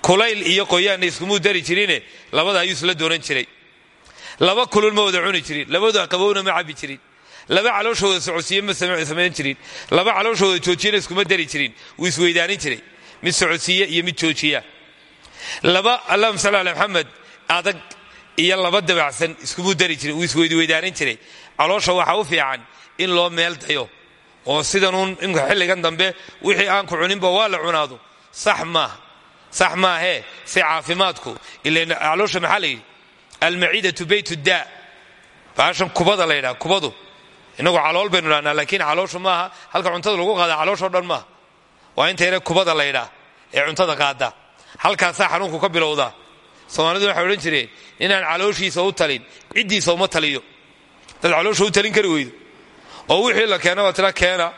Kulayl iyo qoyaanna iskumuu dari jirine labada ayuu isla doonan jiray laba kulul ma wada cuni jirin. Labada qabowna ma cabi jirin. Laba calooshooda socodsiiye ma samayn jirin. Laba calooshooda joojiyana iskuma dari jirin. Wuu isweydaanin jiray. Mid socodsiiye iyo mid joojiya. Laba allahuma salli ala maxamed adag iyo laba dabacsan iskumuu dari jirin. Wuu isweydweydaanin jiray. Caloosha waxaa u fiican in loo meel dayo. Oo sidanuun imka xilligan dambe wixii aan ku cuninba waa la cunaado. Sax maaha sax maahee si caafimaadku. Ila caloosha maxaa la almaciidatu bayt daa. Baashan kubada la ydhaa kubadu. Inagu calool baynu dhahnaa laakiin calooshu maaha. Halka cuntada lagu qaada calooshoo dhan maaha. Waa inta yare kubada la ee cuntada qaada. Halkaasaa xanuunku ka bilowdaa. Soomaalidu waxay odhan jireen inaan calooshiisa u talin ciddiisa uma taliyo. Dad caloosha u talin kari weydo. Oo wixii la keena waa tira keena.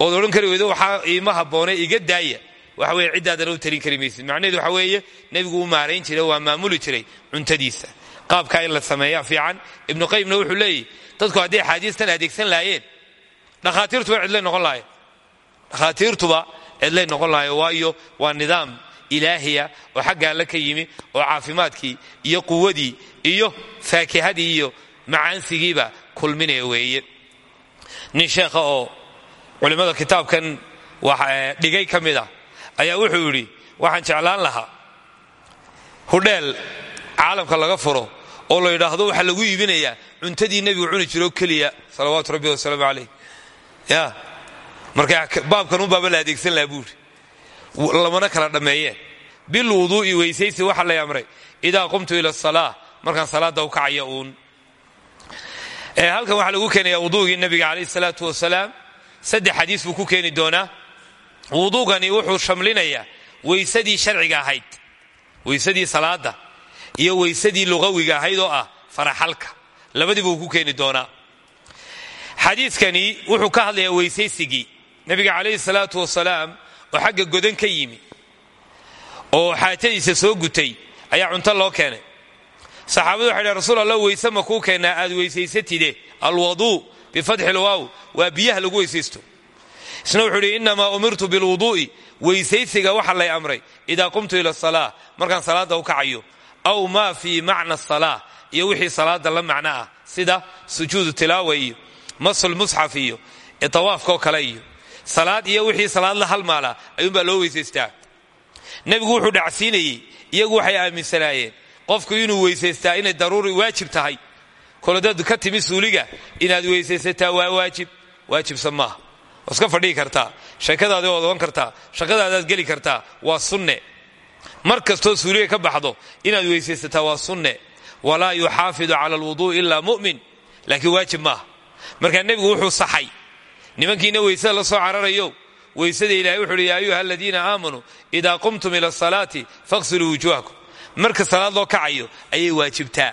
Ood odhan kari weydo waxaa iima habboone iga daaya waxa weye ciddaadana u talin kari maysid. Waxa weeye nebigu u maarayn jiray waa maamuli jiray cuntadiisa. Qaabkaa in la sameeya fiican ibnu qayimna wuxuu leeyahy dadku hadday axaadiistan adeegsan laayeen dhakhaatiirtuba cidlay noqon lahayen dhakhaatiirtuba cidlay noqon lahayen waayo waa nidaam ilaahiya oo xagga alle ka yimi oo caafimaadkii iyo quwadii iyo faakihadii iyo macaansigiiba kulminaya weeye. Nin sheekha oo culimmada kitaabkan dhigay ka mid a ayaa wuxuu yidhi waxaan jeclaan lahaa hudheel caalamka laga furo oo la yidhaahdo waxaa lagu iibinayaa cuntadii nebigu cuni jiro keliya. Salawaatu rabbi wasalaamu calayh. Ya marka baabkan unbaaba la adeegsan laha buuri lamana kala dhammeeyeen bilwuduu'i weysaysi waxaa lay amray idaa qumtu ila asalaa markaan salaada u kacaya uun. Halkan waxaa lagu keenaya wuduugii nabiga calayh salaatu wasalaam. Saddex xadiis buu ku keeni doonaa wuduugani wuxuu shamlinayaa weysadii sharciga ahayd weysadii salaada iyo weysadii luqawiga ahayd oo ah faraxalka. Labadiiba uu ku keeni doonaa. Xadiidkani wuxuu ka hadlayaa weysaysigii. Nabiga calayhi salaatu wasalaam oo xagga godan ka yimi oo xaajadiisa soo gutay ayaa cunto loo keenay. Saxaabadu waxay dhhen rasuul allah weyse ma kuu keennaa aad weysaysatide alwaduu bifatxi lwaaw waa biyaha lagu weysaysto isna wuxuu idhi innamaa umirtu bilwuduu'i weysaysiga waxa lay amray idaa qumtu ila asalaa markaan salaadda u kacayo aw maa fii macna asalaa iyo wixii salaada la macno ah sida sujuudu tilaawa iyo masul musxaf iyo tawaafkaoo kale iyo salaad iyo wixii salaad la halmaala ayuunbaa loo weysaystaa. Nebigu wuxuu dhacsiinayey iyagu waxay aaminsanaayeen qofku inuu weysaystaa inay daruuri waajib tahay. Koladad ka timi suuliga inaad weysaysataa waa waajib. Waajibsan maaha waa iska fadhigi kartaa sheekadaadi waad ogan kartaa shaqadaadaad geli kartaa waa sunne. Mar kastoo suuliga ka baxdo inaad weysaysataa waa sunne. Walaa yuxaafidu cala alwuduui ilaa mu'min. Laakiin waajib maaha markaa nebigu wuxuu saxay. Nimankiina weysada la soo cararayo. Weysada ilahay wuxu uhi yaa ayuha aladiina aamanuu idaa qumtum ila asalaati faqsiluu wujuuhakum. Marka salaad loo kacayo ayay waajibtaa.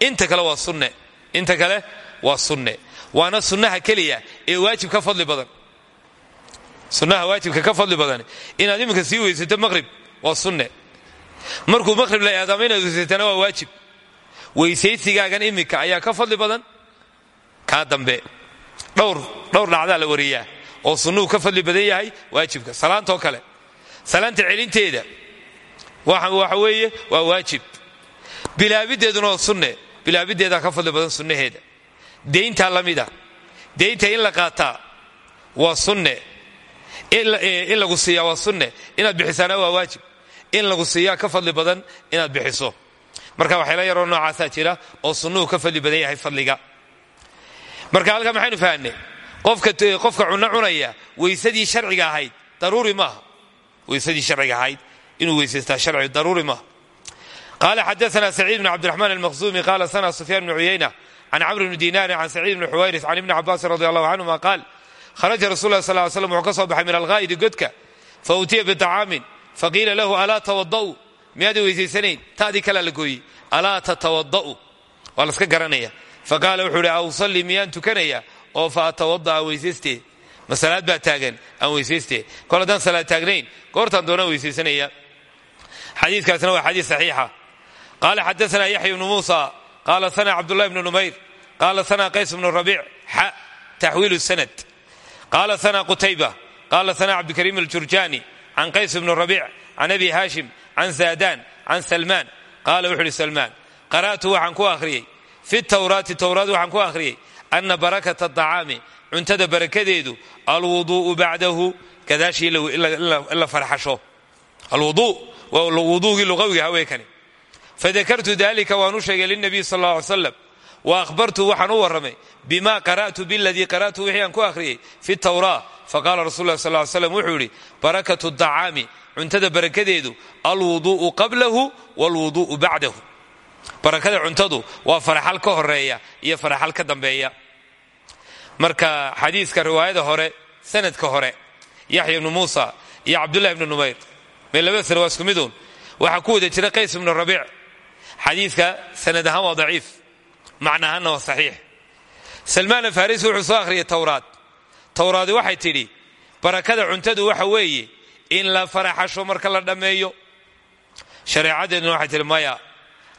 Inta kale waa sunne. Inta kale waa sunne waana sunnaha keliya ee waajib ka fadli badan. Sunnaha waajibka ka fadli badan. Inaad iminka sii weysato maqhrib waa sunne. Markuu maqhrib la aadaamo inaad weysatana waa waajib. Weysaysigaagan iminka ayaa ka fadli badan. Kaa dambe dhowr dhacdaa la wariyaa oo sunnuhu ka fadli badan yahay waajibka. Salaantoo kale salaanta celinteeda waxa weeye waa waajib. Bilaabideeduna waa sunne. Bilaabideedaa ka fadli badan sunnaheeda deyntaa la mida. Deynta in la qaataa waa sunne. In lagu siiyaa waa sunne. Inaad bixisaana waa waajib. In lagu siiyaa ka fadli badan inaad bixiso. Marka waxayla yaroo noocaasaa jira oo sunnuhu ka fadli badan yahay fadliga. Marka halkaa maxaynu fahanay? Qofka cunno cunaya weysadii sharciga ahayd daruuri maaha. Weysadii sharciga ahayd inuu weysaystaa sharci daruuri maaha. Qaala xadaana saciid bn cabdiraxmaan almaqsumi qaala sana sufyaan bn cuyayna can camr bni dinaari can saciid bni xuwayris can ibni cabaasin radi allahu canhuma qaal kharaja rasul lah sal slam wuxuu ka soo baxay min alghaa'idi godka fa utiya biطacaamin faqiila lahu alaa tawada'u miyaada weysaysanayn taadii kalaa la gooyey alaa tatawada'u waa laska garanaya faqaala wuxuu ihi a usalli miyaan tukanaya oo fa atawada'a weysayste ma salaad baa taagan aan weysayste kol haddaan salaad taagnayn goortaan doonaan weysaysanaya xadiikaasna waa xadiis saxiixa qaala xadaana yaxya ibnu muusa qaala sana cabdullahi bnu numayr qaala sana qays bnu rabiic xa taxwiilu sanad qaala sana qutayba qaala sana cabdikariim aljurjaani can qays bnu rabiic can abi haashim can zaadaan can salmaan qaala wuxu uhi salmaan qara'tu waxaan ku akhriyey fi tawraati towraad waxaan ku akhriyey ana barakata acaami cuntada barakadeedu alwuduu'u bacdahu gadaashii in la farxasho alwuduu waa wuduugii luqawiga haweenkani fadakartu dalika waan u sheegay lilnabiy sal alla ly slam wa ahbartu waxaan u warramay bima qara'tu biladii qara'tu wixii aan ku akhriyey fi tawraa faqala rasul lah sal slam wuxuu yidhi barakatu dacaami cuntada barakadeedu alwuduu'u qablahu walwuduu'u bacdahu barakada cuntadu waa faraxal ka horreeya iyo faraxal ka dambeeya marka xadiiska riwaayada hore sanadka hore yaxya ibnu muusa iyo cabdullahi ibnu numayr mee labada sana waa isku miduun waxaa ku wada jira qays ibnu rabiic xadiiska sanad ahaan waa daciif macna ahaanna waa saxiix. Salmaan afarisi wuxuu soo akhriyay towraad towraadi waxay tidhi barakada cuntadu waxa weeye in la faraxasho marka la dhammeeyo. Shareecadeeduna waxay tihi maya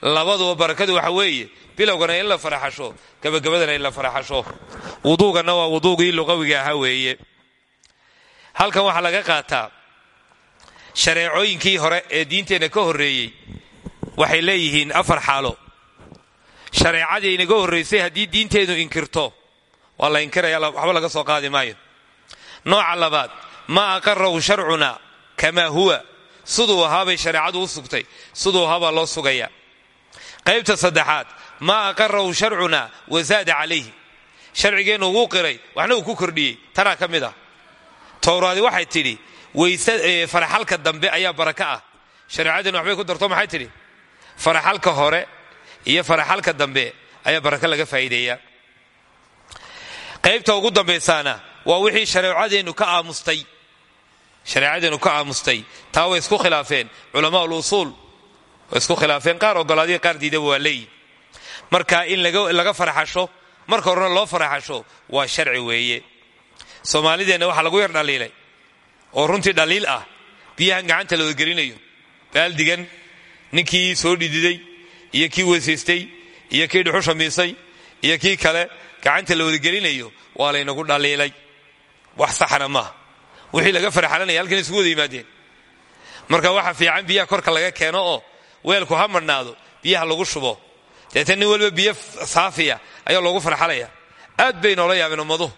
labaduba barakadu waxa weeye bilowgana in la faraxasho gabagabadana in la faraxasho. Wuduugana waa wuduugii luqawiga ahaa weeye. Halkan waxaa laga qaataa shareecooyinkii hore ee diinteenna ka horreeyey waxay leeyihiin afar xaalo. Shareecadii inaga horraysay haddii diinteennu inkirto waa la inkiraya waxba laga soo qaadi maayo. Nooca labaad maa aqarahu sharcuna kamaa huwa. Siduu ahaabay shareecadu u sugtay siduu ahaabaa loo sugaya qaybta saddexaad maa aqarahu sharcuna wazaada calayhi. Sharcigeennu wuu qiray waxna uu ku kordhiyey tanaa ka mid ah. Towraadi waxay tidhi faraxalka dambe ayaa baraka ah. Shareecadeennu waxbay ku darto maxay tidhi faraxalka hore iyo faraxalka dambe ayaa baraka laga faa'iideeyaa qaybta ugu dambaysaana waa wixii shareecadeennu ka aamustay. Shareecadeennu ka aamustay. Taa way isku khilaafeen culamaa lusuul way isku khilaafeen qaar ogolaadiya qaar diidaba waa leeyi marka in laga faraxasho marka horena loo faraxasho waa sharci weeye. Soomaalideenna waxaa lagu yar dhaliilay. Oo runtii dhaliil ah. Biyahan gacanta la wadgelinayo baaldigan ninkii soo dhididay iyo kii weysaystay iyo kii dhuxusha miisay iyo kii kale gacanta la wadagelinayo waa laynagu dhaliilay. Wax saxna maaha. Wixii laga farxalanaya halkan isugu wada yimaadeen. Marka waxa fiican biyaha korka laga keeno oo weelku ha madhnaado biyaha lagu shubo. Deeta nin waliba saafiya ayaa loogu farxalaya. Aad bay noola yaabeen ummaduhu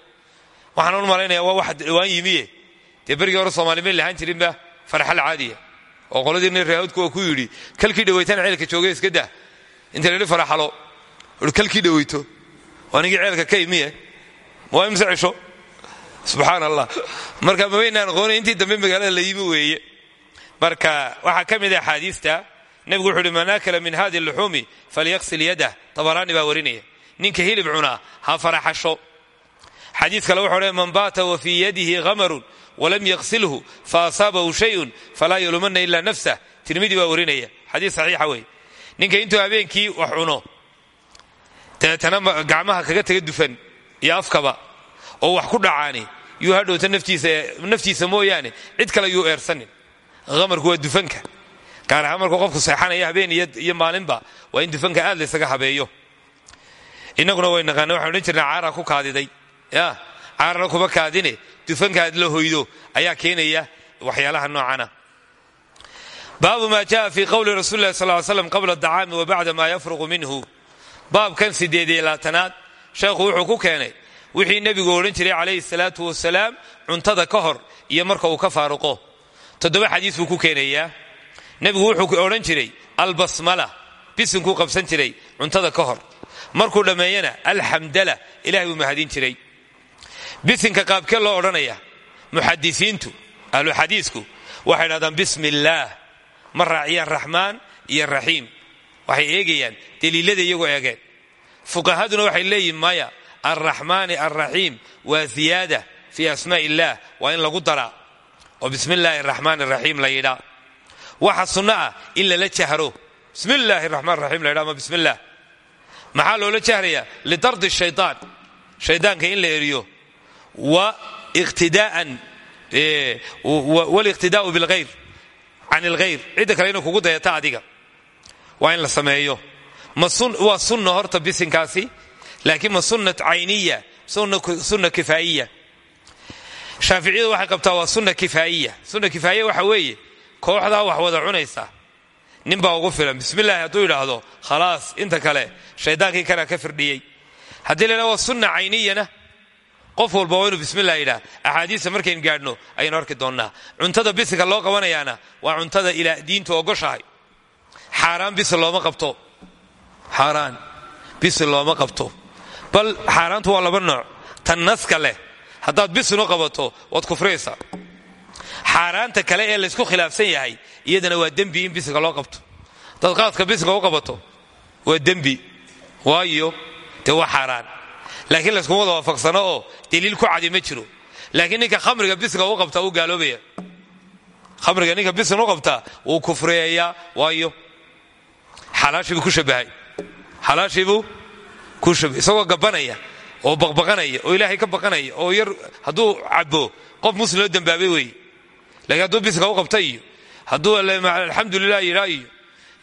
waxaan u malaynaya waa wax dhawaan yimiye dee berigii hore soomaali may lahaan jirinba farxal caadiya oo qoladii nin reehoodku waa ku yidhi kalkii dhawaytaan ceelka joogay iska dah inta laidhi faraxalo kalkii dhawayto? Waa ninkii ceelka ka imiye waa imse cisho. Subxaan allah marka mabaynaan aqoonay intii dambe magaalada la yimi weeye. Marka waxaa ka mid a axaadiista nebigu wuxu uhi man akala min hadi luxuumi falyaqsil yadah tabaraani baa warinaya. Ninka hilib cunaa ha faraxasho. Xadiis kale wuxuu odhan man baata wa fii yadihi hamarun walam yaqsilhu faasaabahu shayun falaa yalumana ila nafsah tirmidi baa warinaya xadiis saxiixa wey ninka intuu habeenkii wax cuno dabeetana gacmaha kaga taga dufan iyo afkaba oo wax ku dhacaani yuu hadhowta naftiisa mooyaane cid kale yuu eersanin hamarku waa dufanka gaar ahaan markuu qofku seexanaya habeen iyo maalinba waa in dufanka aad laysaga habeeyo innaguna way naqaana waxaan odhan jirnaa caaraa ku kaadiday ya caarana kuma kaadine dufanka aad la hoydo ayaa keenaya waxyaalaha noocana. Baabu ma jaa fi qowli rasuli lah sal slam qabla dacaami wa bacda ma yafruqu minhu. Baabkan sideed iyo labaatanaad sheekhu wuxuu ku keenay wixii nebigu odhan jiray calayhi salaatu wasalaam cuntada ka hor iyo marka uu ka faaruqo. Toddoba xadiis buu ku keenayaa. Nebigu wuxuu odhan jiray albasmala bisinkuu qabsan jiray cuntada ka hor. Markuu dhammeeyana alxamdala ilahay buu mahadin jiray bisinka qaabkee loo odhanaya muxadisiintu ahluxadiisku waxay dhahdaan bismi illaah ma raaciyaan raxmaan iyo raxiim. Waxay eegayaan daliilada iyagoo eegeen. Fuqahaduna waxay leeyihiin maya alraxmaani alraxiim waa ziyaada fii asmaa illaah waa in lagu daraa. Oo bismi illaahi araxmaan araxiim la yidhaa. Waxa sunno ah in lala jahro. Bismi illaahi raxmaan raxiim la yidhaa ama bismi illaah maxaa loola jahrayaa lidardi shaytaan. Shaydaanka in la eriyo waliqtidaau bilghayr can ilghayr cidda kale inuu kugu dayata adiga waa in la sameeyo waa sunna horta bisinkaasi laakiin ma sunna cayniya sunna kifaa'iya shaaficiyadu waxay qabtaa waa sunna kifaa'iya sunna kifaa'iya waxa weeye kooxdaa wax wada cunaysa nin baa ugu filan bismillahi hadduu yidhaahdo khalaas inta kale shaydaankii kana ka firdhiyey haddii qof walba waa inuu bismillah yidhaah axaadiista markayn gaadhno ayaynu arki doonnaa. Cuntada bisinka loo qabanayaana waa cuntada ilaa diintu ogoshahay. Xaaraan bisin looma qabto. Xaaraan bisin looma qabto. Bal xaaraantu waa laba nooc. Tan naska leh haddaad bisin u qabato waad kufraysaa. Xaaraanta kale ee laysku khilaafsan yahay iyadana waa dembi in bisinka loo qabto. Dad qaadka bisinka u qabato waa dembi. Waayo dee waa xaaraan laakiin layskuma wada waafaqsano oo daliil ku cadi ma jiro. Laakiin ninka khamriga bisinka u qabtaa wuu gaaloobaya. Khamriga ninka bisin u qabtaa wuu kufreeyaa waayo. Xalaashiibuu ku shabahay. Xalaashiibuu ku shabahay isagoo gabanaya oo baqbaqanaya oo ilaahay ka baqanaya oo yar hadduu cabo qof muslim oo dambaabay weeye. Lakiin hadduu bisinka u qabta iyo hadduu yidhaa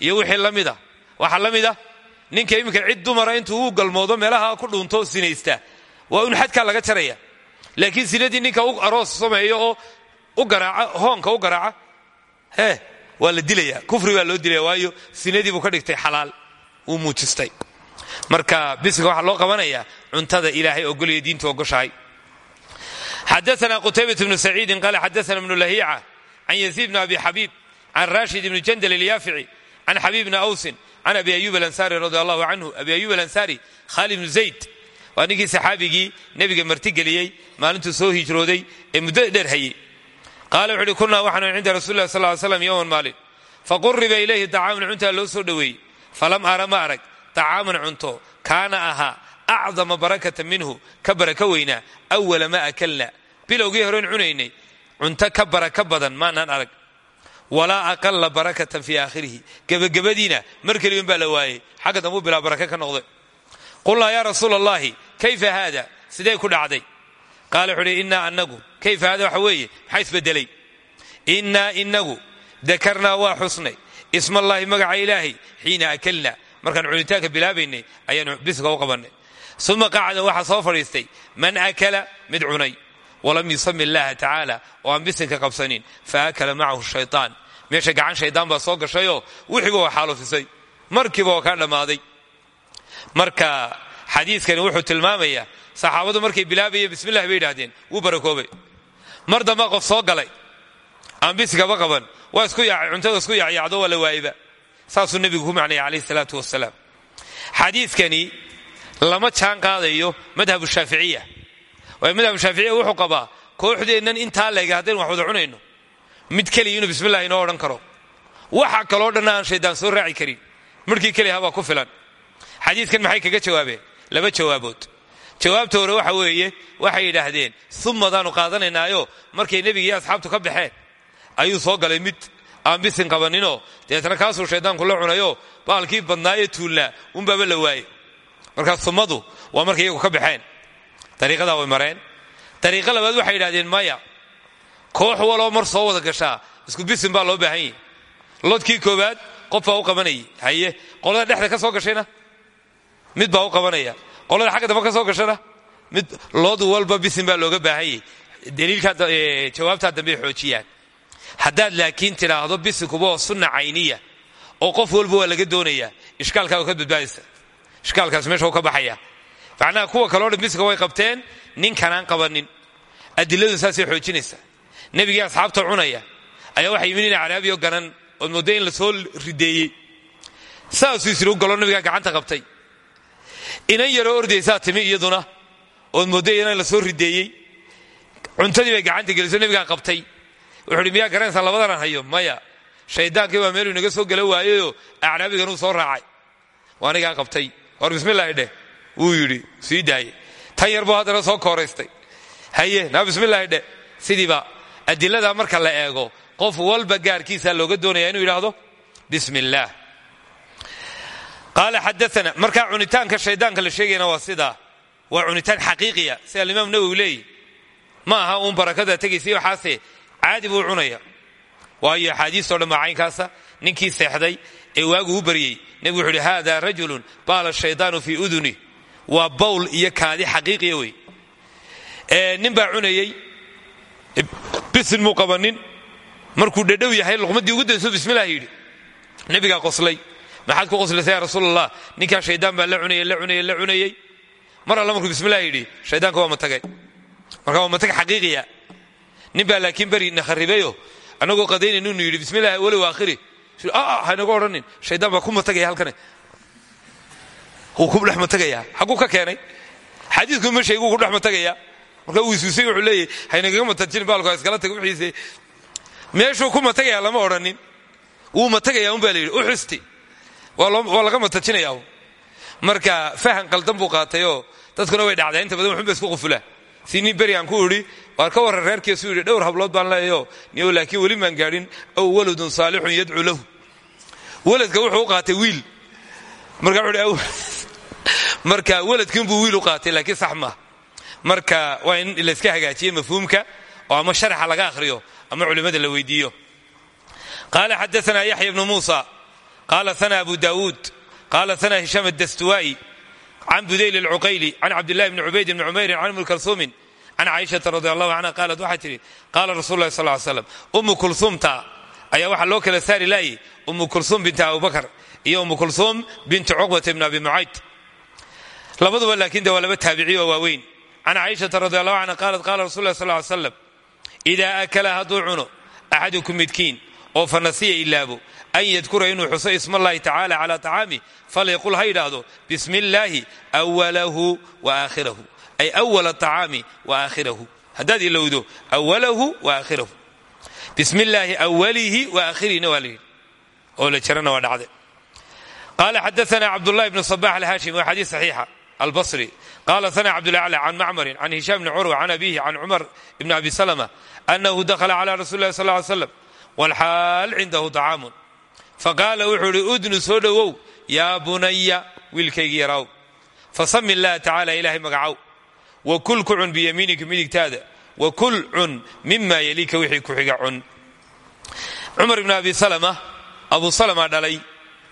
iyo wixii la mida waxaa la mida ninka iminka cid dumara intuu u galmoodo meelaha ku dhuunto sinaysta waa un xadkaa laga jaraya. Laakiin sinadii ninka u aroos sameeyo oo u garaaca hoonka u garaaca hee waa la dilaya. Kufri baa loo dilaya waayo sinadii buu ka dhigtay xalaal. Wuu muujistay. Marka bisinka waxaa loo qabanaya cuntada ilaahay ogolaya diintu ogoshahay. Xadaana qutaybat bnu saciidin qaala xadaana bnu lahiica can yaziid bn abi xabiib can rashid bni jandal ilyaafici can xabiib bni awsin can abi ayub alansaari radi allahu canhu abi ayub alansaari khaalid bnu zayd waa ninkii saxaabigii nebiga martigeliyey maalintuu soo hijrooday ee muddada dheer hayey qaala wuxu uhi kunaa waxaanu cinda rasuli lah sal slam yowman maalin faquriba ilayhi طacaamun cuntaa loo soo dhoweeyey falam ara ma arag طacaaman cunto kaana ahaa acdama barakata minhu ka baraka weynaa awala ma akalna bilowgii horen cunaynay cunto ka baraka badan walaa aqala barakatan fii aakhirihi. Gebagabadiina mar keliyan baa la waayey. Xagga dambuu bilaa baraka ka noqday. Qulnaa yaa rasuula allahi kayfa haada? Sidee ku dhacday? Qaala wuxu uhi innaa kayfa haada waxa weeye? Maxaa isbedelay innaa inagu dakarnaa waa xusnay. Ismallaahi magaca ilaahay xiina akalna markaan cunitaanka bilaabaynay ayaanu bisiga u qabannay. Uma qacada waxaa soo fadhiistay man akala mid cunay walam yusami illaha tacaala oo aan bisinka qabsanin fa akala macahu shaytaan meesha gacan shaydaan baa soo gashayoo wixiiba xaalufisay markiiba waa kaa dhammaaday marka xadiiskani wuxuu tilmaamayaa saxaabadu markay bilaabayeen bismillahi bay yidhahdeen wuu barakoobay mar damba qof soo galay aan bisigaba qaban cuntada isku yaacyaacdo waa la waayeba saasuu nebigu ku macnaya calayhi salaatu wasalaam xadiidkani lama jaan qaadayo shaaficiya waayo madhabu shaaficiya wuxuu qabaa kooxdeennan intaa leega haddaynu wax wada cunayno. Mid keliya inuu bismillahi inoo odhan karo. Waxa kaloo dhanna aan shaydaan soo raaci karin. Markii keliya habaa ku filan. Xadiidkan maxay kaga jawaabeen laba jawaabood. Jawaabta hore waxa weeye waxay yidhaahdeen umadaanu qaadanaynaayo markay nebiga iyo asxaabtu ka baxeen. Ayuu soo galay mid aan bisin qabaninoo deetna kaasuu shaydaanku la cunayo baalkii badnaayee tuullaa unbaaba la waaye. Markaa summadu waa markay ka baxeen dariiqadaa way mareen dariiqa labaad waxay yidhahdeen maya koox waloo mar soo wada gashaa isku bisin baa loo baahan yahi lodkii koowaad qof baa u qabanayay. Haye qolada dhexda ka soo gashayna? Mid baa u qabanaya. Qolada xagga dambe ka soo gashana? Mid lood walba bisin baa looga baahanyay daliilkajawaabtaa dambey xoojiyaan? Haddaad laakiin tidhaahdo bisinkuba oo sunna cayniya oo qof walba waa laga doonayaa ishkaalkaa ka badbaadaysa ishkaalkaas meesha ka baxaya macnaha kuwa kaleo dhan bisinka way qabteen ninkanaan qabanin adiladu saasay xoojinaysa nebigii asxaabta cunaya ayaa waxay yimid ina caraabiyo ganan ood mooda in la soo rideeyey saasuu isiri u galo nabigaa gacanta qabtay inan yaroo ordaysaa timi iyaduna ood moodda iyana la soo rideeyey cuntadii bay gacanta geliso nebigaa qabtay wuxuu uhi miyaa garanaysaa labadanaan hayo maya shaydaankii baa meeluu inaga soo gala waayeyoo acraabigan uu soo raacay waa anigaa qabtay war bismillaahi dheh wuu yidhi sii daaye tan yar buu haddana soo kooraystay haye naa bismillaahi dheh sidiiba adiladaa marka la eego qof walba gaarkiisaa looga doonaya inuu yidhaahdo bismi illaah qaala xadaana cunitaanka shaydaanka la sheegayana waa sidaa waa cunitaan xaqiiqiya sida alimaam nawowi leeyi ma aha uun barakada tegaysa waxaase caadi buu cunaya waayo axaadiistao dhan baa caynkaasa ninkii seexday ee waagu u baryey nebigu wuxu uhi haada rajulun baala shaydaanu fii uduni waa bawl iyo kaadi xaqiiqiya wey nin baa cunayey. Bisin muu markuu dhadhow yahay luqmadii ugu dayso bismillaah yidhi. Qoslay. Maxaad ku qoslaysa ya rasuul allah ninkaa baa la cunayey la cunayey la cunayey. Mar alla markuu bismillah yidhi shaydaanka waa marka waa matag xaqiiqiya. Nin baa laakiin beri na kharibayo. Annagoo qadaynaynu inu yidhi bismillahi walow aakhiri haynagu odhanin shaydaan baa ku matagaya halkane wuu ku dhex matagayaa xagguu ka keenay xadiidku ma sheeguu ku dhex matagayaa marka uu isuusay wuxuu leeyahy haynagaga matajin baalku ha iskala tago wixiise meeshuu ku matagayaa lama odhanin. Wuu matagayaa un baa la u xusti. Waa laga matajinaya marka fahan qaldan buu qaatayoo dadkuna way dhacdaa inta badan waxunba isku qufulaa si nin aan ku idhi waar ka warran reerkiisuu yidhi dhowr hablood baan leeyayo niyo laakiin weli maan gaadhin ow waladun saalixun yadcuu lahu. Waladka wuxuu qaatay wiil. Marka wuxuu marka waladkiinbuu wiil u qaatay laakiin sax maaha marka waa in layska hagaajiye mafhuumka oo ama sharaxa laga akhriyo ama culimmada la weydiiyo. Qaala xadaana yaxya bnu muusa qaala ana abu daawuud qaala ana hishaam adastuwaa'i can budayl alcuqayli can cabdillahi bni cubayd bni cumeyrin can ummi kalsuumin can caaishata radi allahu canha qaalat waxaa tidhi qaala rasul lahi sal slam ummu kulsuumta ayaa waxaa loo kala saari laayay ummu kulsuum binti abubakar iyo ummu kulsuum binti cuqbata bni abi mucayd labaduba laakiin de waa laba taabiciy oo waaweyn. Can caaishata radi allahu canha qaalat qaala rasul lah sal ly slam idaa akala hadduu cuno axadukum midkiin oo fanasiya ilaabo an yadkura inuu xuso isma allahi tacaala calaa tacaami falyaqul ha yidhaahdo bismi illaahi awalahu wa aakhirahu ay awala acaami wa aakhirahu. Haddaad ilowdo awalahu wa aakhirahu. Bismi illaahi awalihi wa aakhirihina waa la yidhi oo la jarana waa dhacde qaala xadaana cabdullahi bnu sabax alhaashimi waa xadiis saxiixa albasri qala sana cabdulacla can macmarin can hishaam bni curwa can abihi can cumar bni abi salama anahu dakhala cala rasuli lah sal ly slam walxaal cindahu طacaamun faqaala wuxuu ihi udnu soo dhowow yaa bunaya wiilkaygii yaraaw fasami illaha tacaala ilaahay magacow wa kul ku cun biyamiinika midigtaada wa kul cun mima yaliika wixii ku xiga cun cumar ibn abi salama abu salama dhalay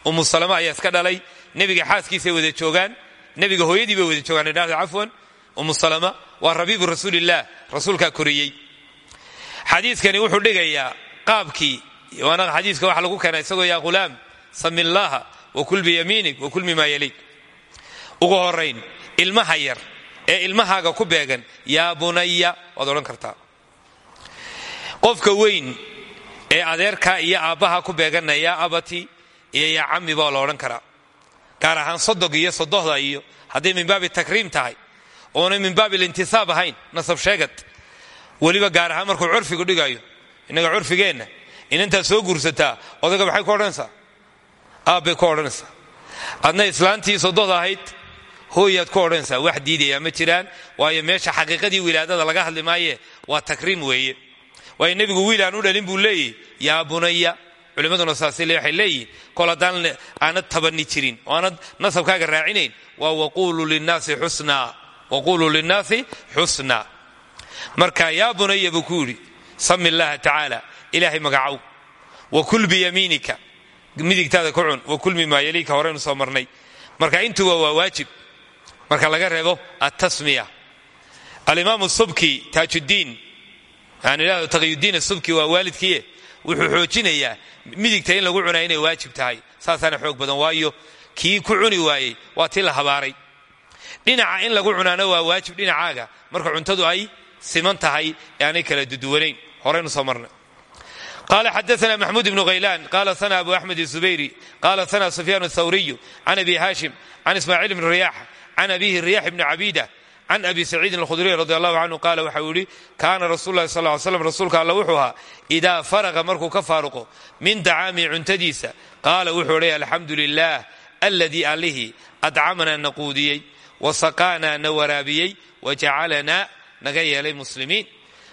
umu salama ayaa iska dhalay nebiga xaaskiisay wada joogaan nebiga hooyadii bay wada joogaan. Idhahda cafwan umu salama waa rabiibu rasuulillaah rasuulkaa koriyey. Xadiiskani wuxuu dhigayaa qaabkii waana xadiiska waxa lagu keena isagoo yaa ghulaam sami illaaha wa kul biyamiinik wa kul mimaa yaliik ugu horayn ilmaha yar ee ilmahaaga ku beegan yaa bunaya waad odhan kartaa. Qofka weyn ee adeerkaa iyo aabbaha ku beeganna yaa abati iyo yaa cammi baa la odhan karaa gaar ahaan sodog iyo sodohda iyo hadday min baabi takriim tahay oona min baabi lintisaab ahayn nasab sheegad weliba gaar ahaan markuu curfigu dhigayo innaga curfigeenna inantaad soo guursataa odayga maxay ku odhanaysaa aabbay ku odhanaysaa adna islaantii sodohda ahayd hooyaad ku wax diidayaa ma jiraan waayo meesha xaqiiqadii wilaadada laga hadli maaye waa takriim weeye waayo nebigu wiil aan u dhalin buu leeyahy yaa bunaya culimmaduna saasay le waxay leeyihiin kol haddaan tabani jirin oo nasabkaaga raacinayn. Waa waqulu linnaasi xusnaa marka yaa bunaya buu ku yidhi sami llaha tacaala ilaahay magacow wa kul biyamiinika. Midigtaada ku cun wa kul mimaa yaliika horeynu soo marnay. Marka intuba waa waajib. Marka laga reebo attasmiya. Alimaamu subki taajuddiin aan idhahdo taqiyudiin asubki waa waalidkiie wuxuu xoojinayaa midigta in lagu cunaa inay waajib tahay. Saasaana xoog badan waayo. Kii ku cuni waayey waa tii la habaaray. Dhinaca in lagu cunaana waa waajib dhinacaaga. Marka cuntadu ay siman tahay ee kala duduwanayn. Horaynu soo marnay. Qala xadaana maxmuud ibnu khaylaan qala sana abu axmed izubayri qala sana sufyaan athawriyu can abi haashim can ismaaciil bni riyax can abihi riyax bni cabiida can abi saciidin alkhudriy radi allahu canhu qaala waxau yidhi kaana rasul lahi sal slam rasuulka alla wuxuu ahaa idaa faraqa markuu ka faaruqo min dacaami cuntadiisa qaala wuxuu odhay alxamdu lilah aladii allihii adcamanaa na quudiyey wasaqaanaa na waraabiyey wajacalanaa naga yeelay muslimiin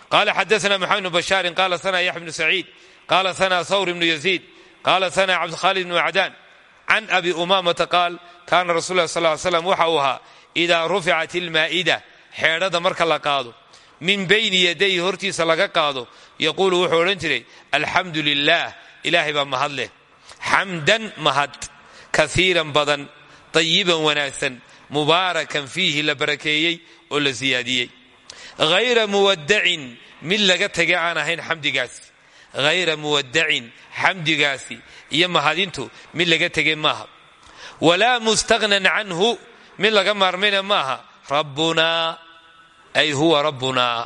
qala xadaana maxamed bnu bashaarin qala sana yaxya bnu saciid qala sana thawr bnu yaziid qala sana cabdkhaalid bnu macdaan can abi umamata qaal kaana rasul lah sal slam waxa uu ahaa idaa ruficat ilmaa'ida xeedhada marka la qaado min bayni yadayhi hortiisa laga qaado yaquulu wuxuu odhan jiray alxamdu lilah ilaahay baa mahad leh xamdan mahad kaiiran badan tayiban wanaagsan mubaarakan fiihi la barakeeyey oo la siyaadiyey hayra muwadacin mid laga tegay aan ahayn xamdigaasi hayra muwadacin xamdigaasi iyo mahadintu mid laga tegay maaha walaa mustahnan canhu mid laga maarmayna maaha rabbunaa ay huwa rabbunaa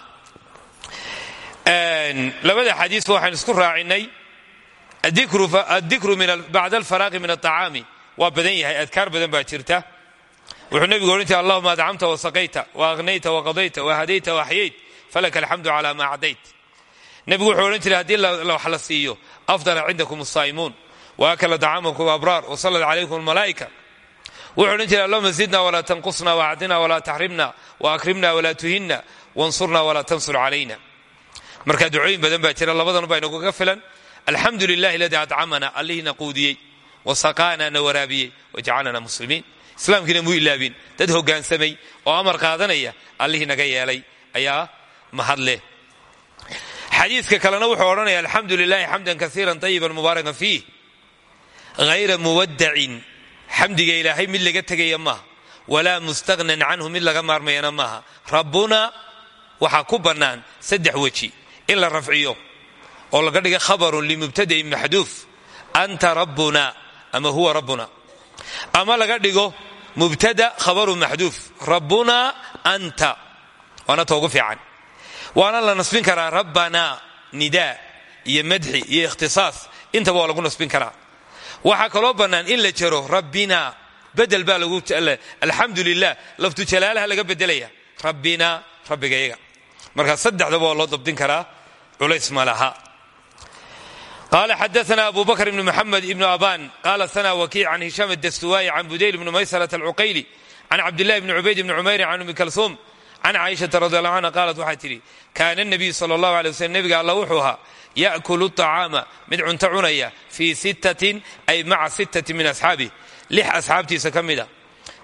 labada xadiisba waxaan isku raacinay. Addikru bacda alfaraaqi min aطacaami waa badan yahay adkaar badan baa jirta. Wuxuu nebigu odhan jiray allahuma adcamta wasaqayta waaqnayta waqadayta wahadayta waaxyayt falaka alxamdu cala ma cadayt nebigu wuxuu odhan jiray haddii wax la siiyo afdala cindakum asaa'imuun waakala dacaamakum abraar wasallat calaykum almalaa'ika wuxuu odhan jiray allahuma zidna walaa tanqusna waacdina walaa taxrimna waakrimna walaa tuhinna wansurna walaa tansur calayna. Marka ducooyin badan baa jira labadan baa inaguga filan. Alxamdu lilahi aladii adcamana allihiina quudiyey wasaqaana na waraabiyey wajacalana muslimiin. Islaamkiina muu ilaabin dad hogaansamay oo amar qaadanaya allihii naga yeelay ayaa mahad leh xadiidka kalena wuxuu odhanaya alxamdu lilahi xamdan kaiira ayiban mubaarakan fiih hayra muwadacin xamdiga ilaahay mid laga tegaya maaha walaa mustahnan canhu mid laga maarmayana maaha rabbuna waxaa ku bannaan saddex weji. In la rafciyo oo laga dhiga khabarun limubtadain maxduuf. Anta rabbuna ama huwa rabbuna. Ama laga dhigo mubtada khabarun maxduuf. Rabbuna anta. Waana ta ugu fiican. Waana la nasbin karaa rabbanaa nidaa iyo madxi iyo ikhtisaas. Intaba waa lagu nasbin karaa waxaa kaloo bannaan in la jaro rabbina bedel baa lagu alxamdu lilah laftu jalaalaha laga bedelaya rabbina rabbigayaga marka saddexdaba waa loo dabdin karaa culays ma laha. Qala xadaana abu bakr ibn mxamed ibn aban qala sana wakiic can hisham dastuwaayi can budayl ibn maysrat alcuqayli can cabdillahi bni cubayd ibni cumeyrin can umi kalsuum can caaishata radi allahu anha qaalat waxay tidhi kaana nabiyu sala allahu alay waslm nebiga alla wuxuu ahaa ya'kulu طacaama mid cunto cunaya fii sittatin ay maca sittatin min asxaabih lix asxaabtiisa ka mida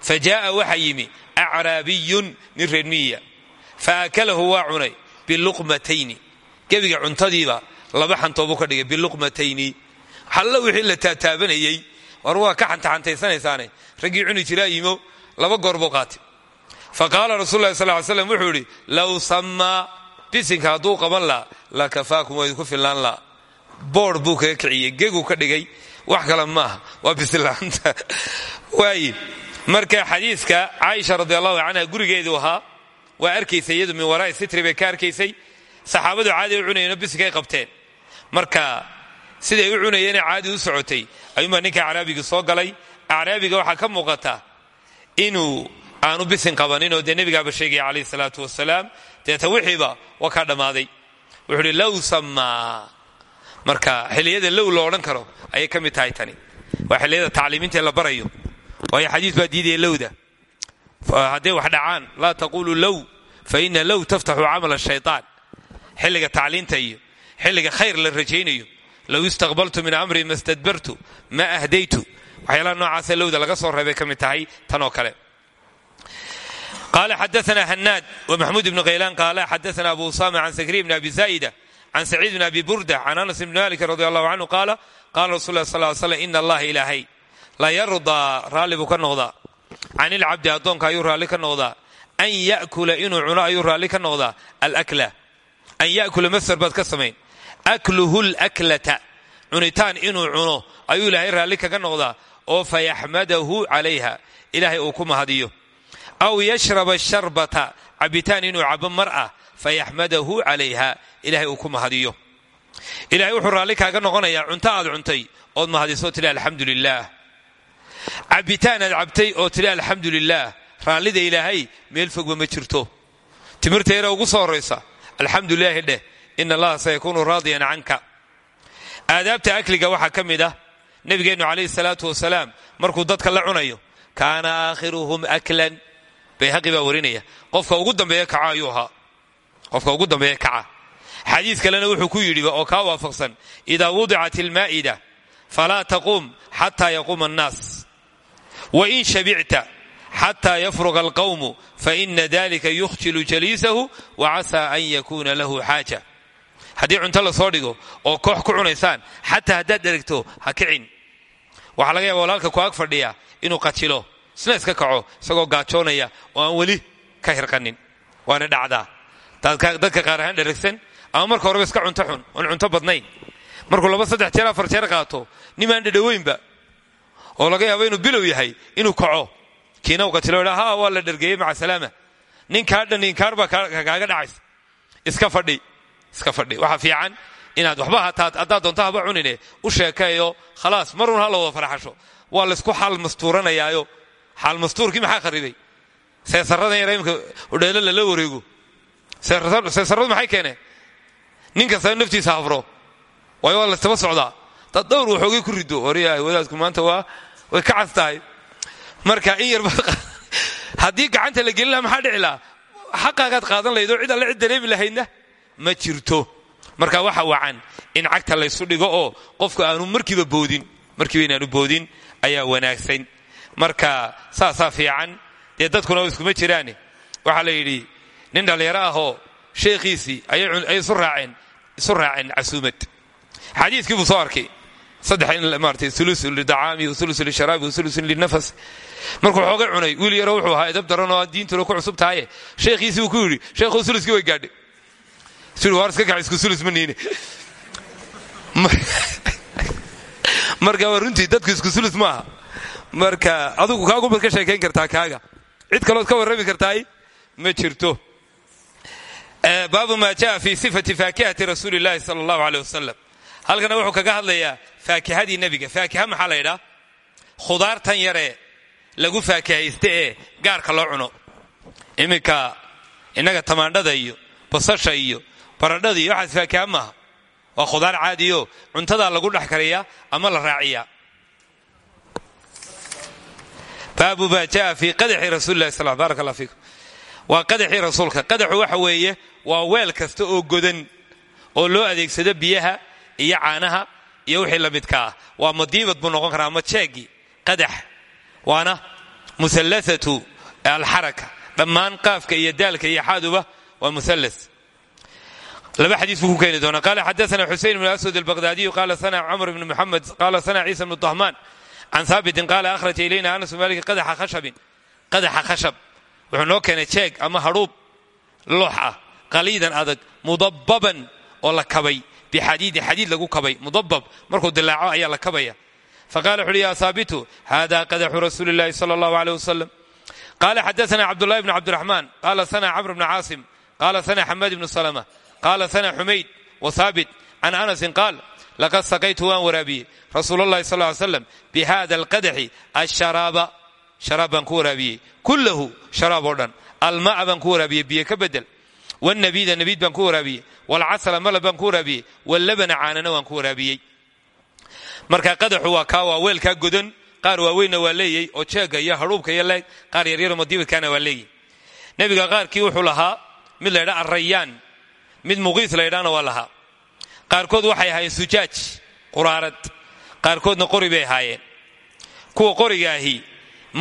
fa jaa'a waxa yimi acraabiyun nin reermiyiya fa akalahu waa cunay biluqmatayni gebiga cuntadiiba laba xantoobuu ka dhigay biluqmatayni hallo wixii la taataabanayey war waa ka xantaxantaysanaysaane raggii cuni jiraa yimo laba goor buu qaatay fa qaala rasul lahi sal slam wuxuu idhi low sammaa bisinka hadduu qaban laa la kafaakum waa idinku fillaan laa boodh buu kaga kiciyey geguu ka dhigay wax kale maaha. Waa bisilaanta (laughs) waaye marka xadiiska caaisha radi allahu canha gurigeedu ahaa waa arkaysay iyadu min waraa'i sitri bay ka arkaysay. Caadi u cunayeenoo bisinkay qabteen. Marka siday u cunayeene caadi u socotay ayuunbaa ninka acraabiga soo galay. Acraabiga waxaa ka muuqata inuu aanu bisin qabaninoo dee nebigaaba sheegaya calayhi salaatu wasalaam. Deeta wixiiba waa kaa dhammaaday. Wuxuu uhi low sammaa marka xilliyada low lo odhan karo ayay ka mid tahay tani. Waa xilliyada tacliimintae la barayo. Waayo xadiis baa diidaya lowda. Hadday wax dhacaan laa taqulu low fa ina low taftaxu camal shaytaan. Xilliga tacliinta iyo xilliga khayr la rajaynayo. Low istaqbaltu min amri ma stadbartu ma ahdaytu. Waxyaalaha noocaasa lowda laga soo reebay ka mid tahay tan oo kale qala xadaana hanaad wmaxmuud ibn khaylaan qaala xadaana abu usama can sakriy bn abi zaa'ida can saciid bn abi burda can anas bn malik radi allahu canhu qaala qaala rasul lah sal slam ina allaha ilaahay la yardaa raalli buu ka noqdaa can ilcabdi addoonka ayuu raalli ka noqdaa an yakula inuu cuno ayuu raalli ka noqdaa alakla an yakula masar baad ka samayn akluhu laklata cunitaan inuu cuno ayuu ilaahay raalli kaga noqdaa oo fayaxmadahu calayha ilaahay uu ku mahadiyo aw yashraba sharbata cabitaan inuu cabo mar ah fayaxmadahu calayha ilahay uu ku mahadiyo ilahay wuxuu raalli kaaga aad cuntay ood mahadiso tidhi alxamdu lilaah cabitaan oo tidhi alxamdu lilaah raallida meel fogba ma jirto timirta yara ugu soo horraysa alxamdu lilaahi dheh ina allaha sayakuunu raadiyan canka akliga waxaa ka mid ah nebigeennu calayhi markuu dadka la cunayo kaana aakhiruhum aklan bayhaqi baa warinaya. Qofka ugu dambeeya kaca ayuu qofka ugu dambeeya kaca. Xadiis kalena wuxuu ku yidhiba oo kaa waafaqsan idaa wudicat ilmaa'ida falaa taquum xataa yaquuma annaas. Wain shabicta xataa yafruqa alqawmu faina dalika yukhjilu jaliisahu wacasaa an yakuuna lahu xaaja. Haddii cunto la soo dhigo oo koox ku cunaysaan xataa haddaad dherigto ha kicin. Waxaa laga yaaba walaalka ku ag fadhiya inuu qajilo isna iska kaco isagoo gaajoonaya oo aan weli ka hirqanin waana dhacdaa. Dadka qaar ahaan dheragsan ama marka horeba iska cunto xun oon cunto badnayn. Markuu laba saddex jeer afar jeer qaato nimaan dhadhaweynba oo laga yaabo inuu bilow yahay inuu kaco. Kiina u qatilo ha waa la dhergeeyey maca salaama. Ninkaa dhan inkaar baa kaaga dhacays iska fadhi iska fadhi. Waxaa fiican inaad waxba hataad haddaad doonto u sheekeeyo khalaas marun ha wada farxasho waa laysku xaal mastuuranayaayo xaal mastuurkii maxaa kharibay seesaradan yar imka udheelo lala wareego seesaradu maxay keeneen nin kastaba naftiisa hafro waayo waa laystaba socdaa dad dhowr waxoogay ku rido waryahay wadaadku maanta waa way ka cas marka in yarba haddii gacanta la gelin laha maxaa dhici laha xaqaagaad qaadan lahayd cid alle cid dareemi ma jirto marka waxa wacan in cagta laysu dhigo oo qofku aanu markiiba boodin markiiba inaanu boodin ayaa wanaagsan marka saasaa fiican. Dee dadkuna iskuma jiraane waxaa la yidhi nin dhallinyaro ahoo sheekhiisii ayay isu raaceen casuumad. Xadiiskii buu soo arkay. Saddex in maarata ulusun lidacaami waulusun lisharaabi waulusun linafas. Markuu xoogay cunay wiil yaro wuxuu ahaa edab daran oo diintuna ku cusub tahaye sheekhiisii uu ku yidhi sheekhu uluskii way gaadhay. Sui waar iska isku ulus ma (laughs) (laughs) marka waa dadku isku sulus maaha marka adugu kaagubaad ka sheekayn kartaa kaaga. Cid kalood ka warrami kartaay ma jirto. Baabu ma jaa fi sifati faakihati rasuuli llahi sala allahu aleyh halkana wuxuu kaga hadlayaa faakihadii nebiga. Faakiha maxaa la ydhaa khudaartan yaree lagu faakihaysta ee gaarka loo cuno. Iminka innaga tamaandhada iyo basasha iyo baradhada iyo waxaas faakiha maaha. Waa khudaar caadiyo cuntadaa lagu dhex kariyaa ama la raaciyaa baabu ma jaa fi qadaxi rasulilahi sal barak allah fiikum. Waa qadaxii rasuulka. Qadaxu waxa weeye waa weel kasta oo godan oo loo adeegsado biyaha iyo caanaha iyo wixii la midka ah. Waa madiibad buu noqon karaa ama jeegi qadax. Waana musallasatu alxaraka. Dhammaan qaafka iyo daalka iyo xaaduba waa musallas. Laba xadiis buu ku keeni doonaa. Qaala xadaana xusein bn aswad albaqdaadiyu qaala sana cumar bn muxamed qaala sana ciisa bnu dahmaan can haabitin qaala akhraja ilayna anas malik qadaxa khashabin qadaxa khashab wuxuu noo keenay jeeg ama hadhuub loox ah qaliidan adag mudababan oo la kabay bixadiidin xadiid lagu kabay mudabab markuu dilaaco ayaa la kabaya faqala wuxu uhi ya haabitu hada qadaxu rasuuli llahi sala allahu aleyh wasalam qala xadaana cabdullahi bn cabdiraxmaan qala sana camr bn caasim qala sana xamaad bnu salma qala sana xumayd wa haabit can anasin qaal laqad saqaytu waan waraabiyey rasuul allahi sal ly slam bihada alqadaxi asharaaba sharaab baan ku waraabiyey kullahu sharaab oo dhan alma'a baan ku waraabiyey biyo ka bedel wnabiida nabiid baan ku waraabiyey walcasala malab baan ku waraabiyey wallabana caanana waan ku waraabiyey marka qadaxu waa kaa waa weelkaa godan qaar waaweynna waa leeyey oo jeega iyo hadhuubka iyo leeg qaar yaryaro madiibadkaana waa leeyey nebiga qaarkii wuxuu lahaa mid laydha arrayaan mid muqiis laydhaana waa lahaa qaarkood waxay ahaayeen sujaaj quraarad. Qaarkoodna qori bay ahaayeen kuwa qorigaahi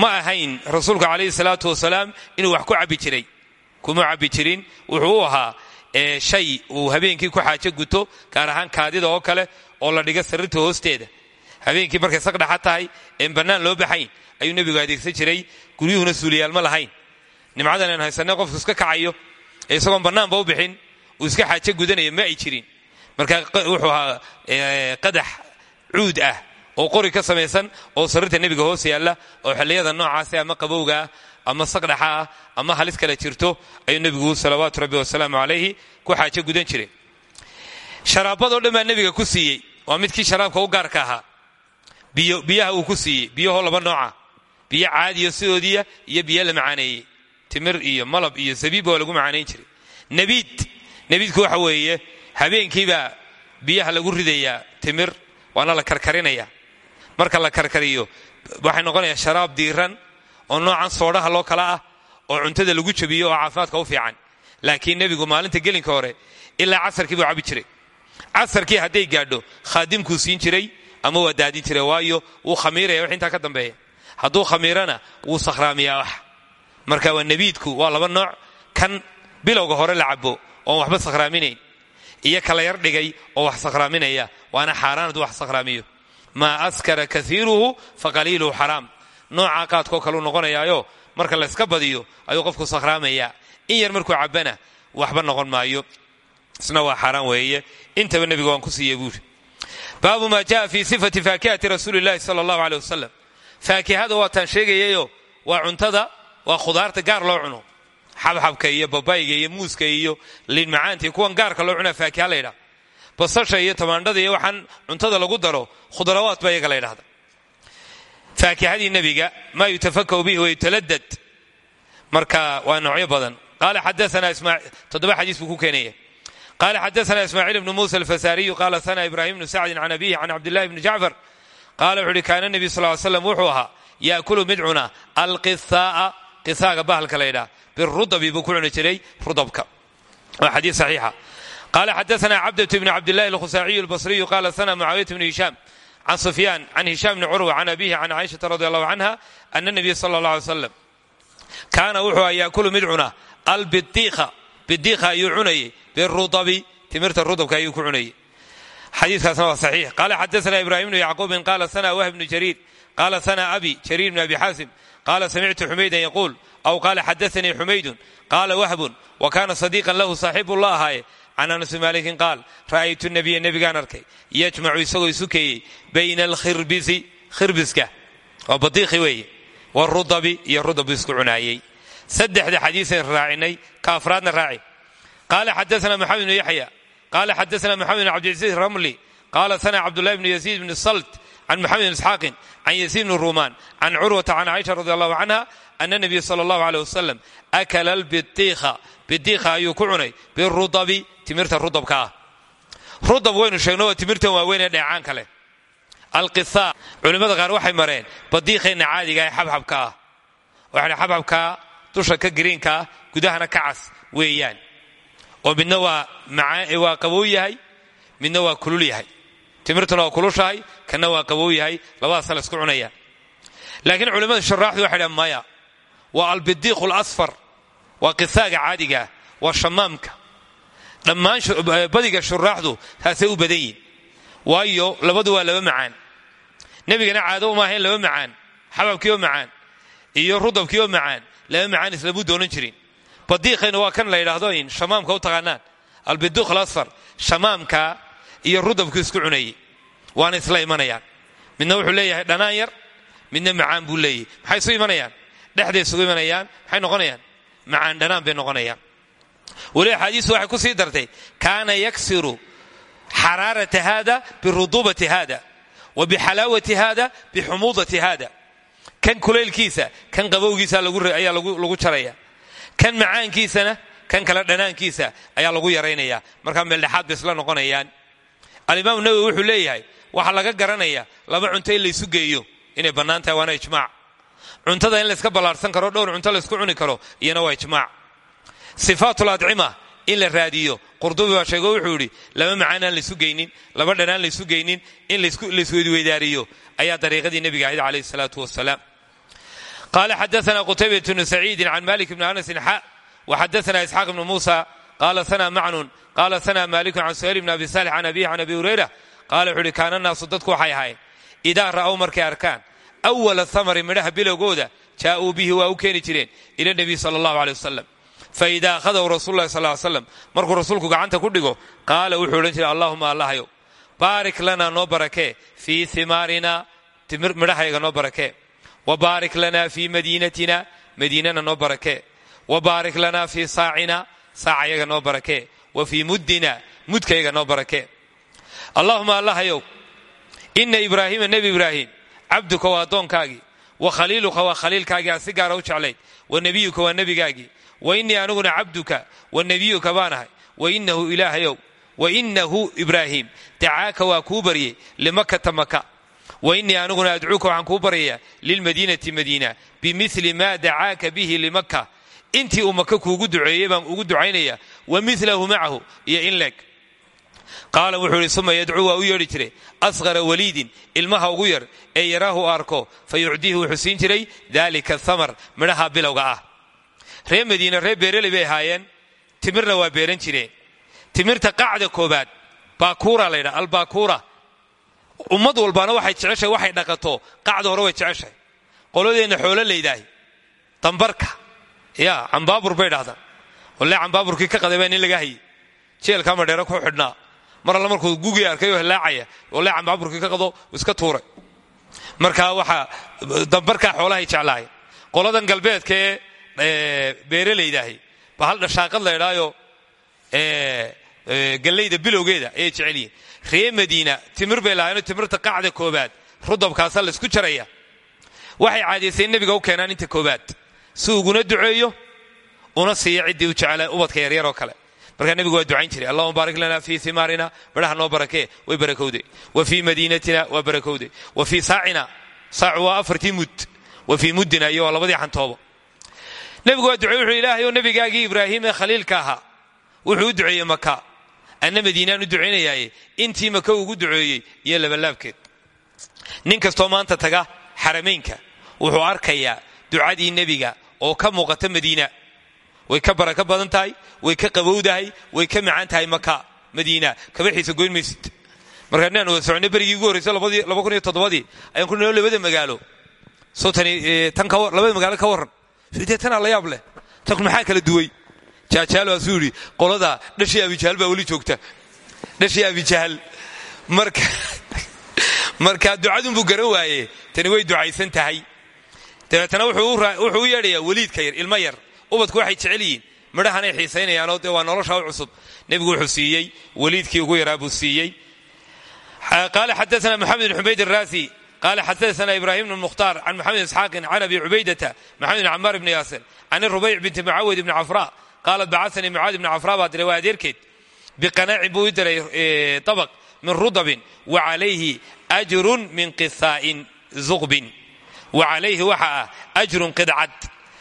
ma ahayn rasuulku calayhi salaatu wasalaam inuu wax ku cabbi jiray. Kuma cabbi jirin wuxuu u ahaa shay uu habeenkii ku xaajo guto gaar ahaan kaadida oo kale oo la dhiga sariirta hoosteeda. Habeenkii markay saqdhaxa tahay een bannaan loo baxayn ayuu nebigu adeegsan jiray guryuhuna suuliyaal ma lahayn. Nimcadan aan haysanay qofku iska kacayo ee isagoon bannaanba u bixin uu iska xaajo gudanaya ma ay jirin marka wuxuu ahaa qadax cuud ah oo qori ka samaysan oo sariirta nebiga hoos yaalla oo xilliyada noocaasi ama qabowgaah ama saqdhaxa ah ama halis kale jirto ayuu nebigu salawaatu rabbi wasalaamu calayhi ku xaajo gudan jiray. Sharaabadoo dhan baa nebiga ku siiyey. Waa midkii sharaabka u gaarka ahaa. Biyaha uu ku siiyey. Biyahoo laba nooca biyo caadiyo sidoodiya iyo biyo la macaaneeyey timir iyo malab iyo zabiib waa lagu macaanayn jiray. Nebiid. Nebiidku waxa weeye habeenkiibaa biyaha lagu ridayaa timir waana la karkarinaya marka la karkariyo waxay noqonayaa sharaab diiran oo noocan soodhaha loo kala ah oo cuntada lagu jabiyo oo caafimaadka u fiican. Laakiin nebigu maalinta gelinka hore ilaa casarkii cabi jiray. Casarkii hadday gaadho khaadimkuu siin jiray ama waa jiray waayo wuu khamiiraya wax intaa ka dambeeya. Hadduu khamiirana wuu sakhraamiyaa wax. Marka waa nebiidku waa laba nooc kan bilowga hore la cabo oon waxba sakhraaminayn iyo kala yar dhigay oo wax sakhraaminaya waana xaaraan hadduu wax sakhraamiyo. Maa askara kaiiruhu faqaliiluhu xaraam. Noocaa qaadkoo kaleu noqonayaayo marka layska badiyo ayuu qofku sakhraamayaa in yar markuu cabbana waxba noqon maayo. Isna waa xaaraan weeye. Intaba nebiga waan ku siiyey buuri baabu maa jaa fi sifati faakihati rasuuli llahi sala allahu aleh wasalam faakihada waataan sheegayayo waa cuntada waa khudaarta gaar loo cuno xabxabka iyo babayga iyo muuska iyo liin macaanta iyo kuwan gaarka loo cunaa faakiha la basasha iyo tamaandhada iyo waxaan cuntada lagu daro khudrawaat ba iyaga la ydhahda faakihadii nebiga maa yutafakau bihi marka waa noocyo badan. Qaala xadaana toddoba xadiis buu ku keenaya. Qaala xadaana ismaaciil bnu muusa alfasaariyu qaala sana ibrahim bnu sacdin can abihi can cabdillahi bni jacfar. Qaala wuxu uhi kaana nebiy sal slam wuxuu ahaa yaakulu mid cuna alqisaaa qisaaga bahalka la ydhaha birudabi buu ku cuni jiray rudabka. Waa xadiis saxiixa. Qaala xadaana cabdatu bni cabdillahi alkhusaaciyu albasriyu qaala sana mucaawiyat bnu hishaam can sufyaan can hishaam bni curwa can abihi can caaishata radi allahu canha ana nabiya sala allah alay slam kaana wuxuu a yaakulu mid cuna albidiikha bidiikha ayuu cunayey birudabi timirta rudabka ayuu ku cunayey. Xadiikaasna waa saxiix. Qaala xadaana ibrahim bnu yacquubin qaala sana wahb bnu jariir qaala sana abi jariir bn abi xaasim qaala samictu xumaydan yaquul aw qaala xadaanii xumaydun qaala wahbun wa kaana sadiiqan lahu saaxibu la ahaaye can anas maalikin qaal ra'aytu nabiya nebigaan arkay yajmacu isagoo isu keeyey bayna alkhirbisi khirbiska waa badiikhi weeye warudabi iyo rudab isku cunaayey saddexda xadiisan raacinay ka afraadna raaci qaala xadaana maxamed bnu yaxya qaala xadaana maxamed bn cabdilcaziiz ramli qaala sana cabdullahi bnu yaziid bni salt can maxamed isxaaqin can yaziid bni ruumaan can curwata can caaisha radi allahu canha ana nabiya sala allahu aleyh wasalam akala albidiikha bidiikha ayuu ku cunay birudabi timirta rudabka ah rudab waynu sheegno waa timirtan waaweyn ee dheecaanka leh alqisaa culimmada qaar waxay mareen badiikheenna caadiga ee xabxabka ah waxay xabxabkaa dusha ka giriinka ah gudahana ka cas weeyaan oo midna waa qabow yahay midna timirtuna waa kulushahay kanna waa qabow yahay labadaasa la isku cunaya. Laakiin culimmada shuraaxdu waxay dhahan maya waa albidiikhu alasfar waa qisaaga caadigaah waa shamaamka. Dhammaan badiga shuraaxdu taasay u badan waayo labadu waa laba macaan. Nebigana caado uma ahayn laba macaan xababkii macaan iyo rudabkii macaan laba macaan islamuu doonan jirin. Badiikhayna waa kan la yidhaahdo in shamaamka u taqaanaan. Albiduukh alasfar shamaamka iyo rudabku isku cunayey waana isla imanayaan. Midna wuxuu leeyahay dhanaan midna macaan buu leeyahy maxay isu imanayaan? Dhexday isugu imanayaan maxay noqonayaan? Macaan dhanaan bay noqonayaan. Weli axaadiistu waxay ku sii dartay kaana yaksiru xaraarata hada birudubati hada wa bixalaawati hada bixumuudati hada kan kulaylkiisa kan qabowgiisa ayaa lagu jaraya. Kan macaankiisana kan kale dhanaankiisa ayaa lagu yaraynaya. Markaa meeldhexaad bay isla noqonayaan alimaam nawowi wuxuu leeyahay waxaa laga garanaya laba cunto in laysu geeyo. Inay bannaan tahay waana ijmaac cuntada in layska ballaarhsan karo dhowr cunto laysku cuni karo iyana waa ijmaac sifaatul adcima in la raadiyo. Qurdubi baa sheego wuxuu yidhi laba macaan aan laysu geynin laba dhanaan laysu geynin in laysweydweydaariyo ayaa dariiqadii nebiga ahayd calayhi salaatu wasalaam qaala xadaana qutaybat bnu saciidin can malik bni anasin xa waxadaana isxaaq ibnu muusa qaala sana macnun qaala sana malikun can suhayl bni abi salix can abihi can abi hurayra qaala wuxuu uhi kaana naasu dadku waxay ahayn idaa ra'ow markay arkaan awala thamari midhaha bilowgooda jaa'uu bihi waa u keeni jireen ila nebiy sala allahu aley wasalam faida akhadahu rasul lahi sal slam markuu rasuulku gacanta ku dhigo qaala wuxuu odhan jiray allahuma allahyow baarik lanaa noo barakee fii himaarina midhahayaga noo barakee wa baarik lanaa fii madiinatina madiinana noo barakee wa baarik saacina saacayaga noo barakee wa fii muddina mudkayaga noo barakee allahuma allahyow ina ibraahiima nebi ibraahim cabduka waa addoonkaagii wa khaliiluka waa khaliilkaagii aad si gaara u jeclayd wa nebiyuka waa nebigaagii wa innii aniguna cabduka wa nebiyuka baanahay wa inahu ilaahayow wa inahu ibraahim dacaaka waa kuu baryey limakata maka wa innii aniguna adcuuka waxaan kuu baryayaa lilmadiinati madiina bimili maa dacaaka bihi limaka intii uu kuugu duceeyey baan ugu ducaynaya wa milahu macahu iyo in leeg. Qaala wuxuu ihi uma yadcuu u yeedhi jiray asqara waliidin ilmaha ugu yar ee yaraahu arko fa yucdiihi wuxuu siin jiray midhaha bilowga ah. Reer madiina reer beereley bay ahaayeen timirna waa beeran jireen. Timirta qacda koobaad baakuura laydha albaakuura ummad walbaana waxay jeceshahay waxay dhaqato qacda hore way jeceshahay. Qoladeenna xoolo laydahay dambarka ya cambaabur bay dhahdaan walle cambaaburkii ka qaday baa nin laga hayay. Jeelka madheero ku xidhnaa. Mar alle markuu gugii arkay oo hilaacaya walle cambaaburkii ka qado iska tuuray. Marka waxaa dambarkaa xoolahay jeclahay. Qoladan galbeedka ee beeralaydahay ba hal dhashaaqad laydhaayo gallayda bilowgeeda ayay jecel yihiin ree madiina timir bay timirta qacda koobaad rudabkaasa laysku jaraya. Waxay caadayseen nebiga u keenaan inta koobaad si uguna duceeyo una siiya u jecela ubadka yaryaroo kale. Markaa nebigu waa ducayn jiray allahuma baarik lana fii himaarina midhaha noo barakee way barakowday. Wa fii madiinatina waa barakowday. Wa fii saacina saacu waa mud. Wa fii muddina iyo labadii xantoobo. Nebigu waa wuxuu ilaahay oo nebigaagii ibraahim khaliilka ahaa. Wuxuu u duceeyey anna madiinaan u intii maka ugu duceeyey iyo labalaabkeed nin kastoo maanta taga xaramaynka wuxuu arkayaa ducadii nebiga oo ka muuqata madiina. Way ka barako badan tahay way ka qabowdahay way ka macaan tahay maka madiina. Kabaxiisa goyn maysid. Markaa inaan wada soconay berigii ugu horreysa laba kun iyo toddobadii ayaan ku noo labada magaalo. Tan labada magaalo ka warran. Dee la yaab leh. Tanku maxaa kala duway? Jaajaal waasuu yidhi qolada dhashii abijahal baa weli joogta. Dhashii abijahal marka (laughs) marka ducadunbuu garan waaye tani way ducaysan tahay dabeetana wuxuu u yeedhayaa weliidka yar ilmo yar. Ubadku waxay jecel yihiin. Midhahanay xiisaynayaanoo dee waa nolosha u cusub. Nebigu wuxuu siiyey weliidkii ugu yaraa buu siiyey. Qaala xadaana moxamed bn xumayd araasi qaala xadaana ibrahim bn mukhtaar can moxamed isxaaqin can abi cubaydata moxamed bn camaar bni yaasir can rubayc binti mucawid ibni cafra qaalat bacasanii mucaad ibni cafra baa diray waa adeerkeed. Biqanaacin buu i diray abaq min rudabin wa calayhi ajrun min qisaa'in zuqbin wa calayhi waxa ah ajrun qidcad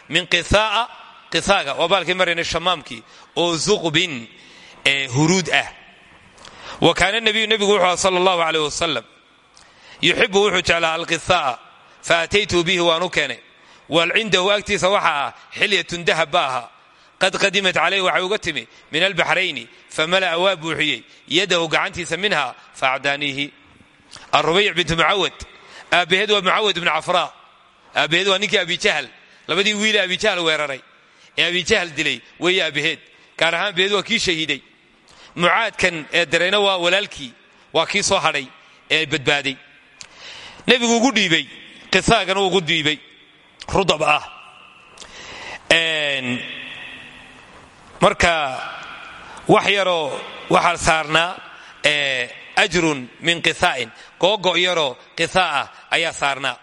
min qisaaa qisaaga. Waa baalkii marayna shamaamkii oo zuqbin huruud ah. Wa kaana nabiyu nebigu wuxuu aha sala allahu aleyh wasalam yuxibu wuxuu jeclaa alqisa'a fa ataytuu bihi waan u keenay. Wal cindahu agtiisa waxa ah xilyatun dahab ba ahaa. Qad qadimat calayh waxay uga timi min albaxrayni famala'a waa buuxiyey. Yadahu gacantiisa minha faacdaaniihi arubayc bintu mucawad aabbaheed waa mucawad ibnu cafraa aabbaheed waa ninkii abijahl labadii wiile abijahl weeraray. Ee abijahl dilay weeye aabbaheed gaar ahaan waa kii shahiiday. Mucaadkan ee darayna waa walaalkii waa kii soo hadhay ee badbaaday. Nebigu ugu dhiibay qisaagana ugu dhiibay rudab ah. Marka wax yaroo waxaa saarnaa ajrun min qisaa'in googo yaroo qisaa ah ayaa saarnaa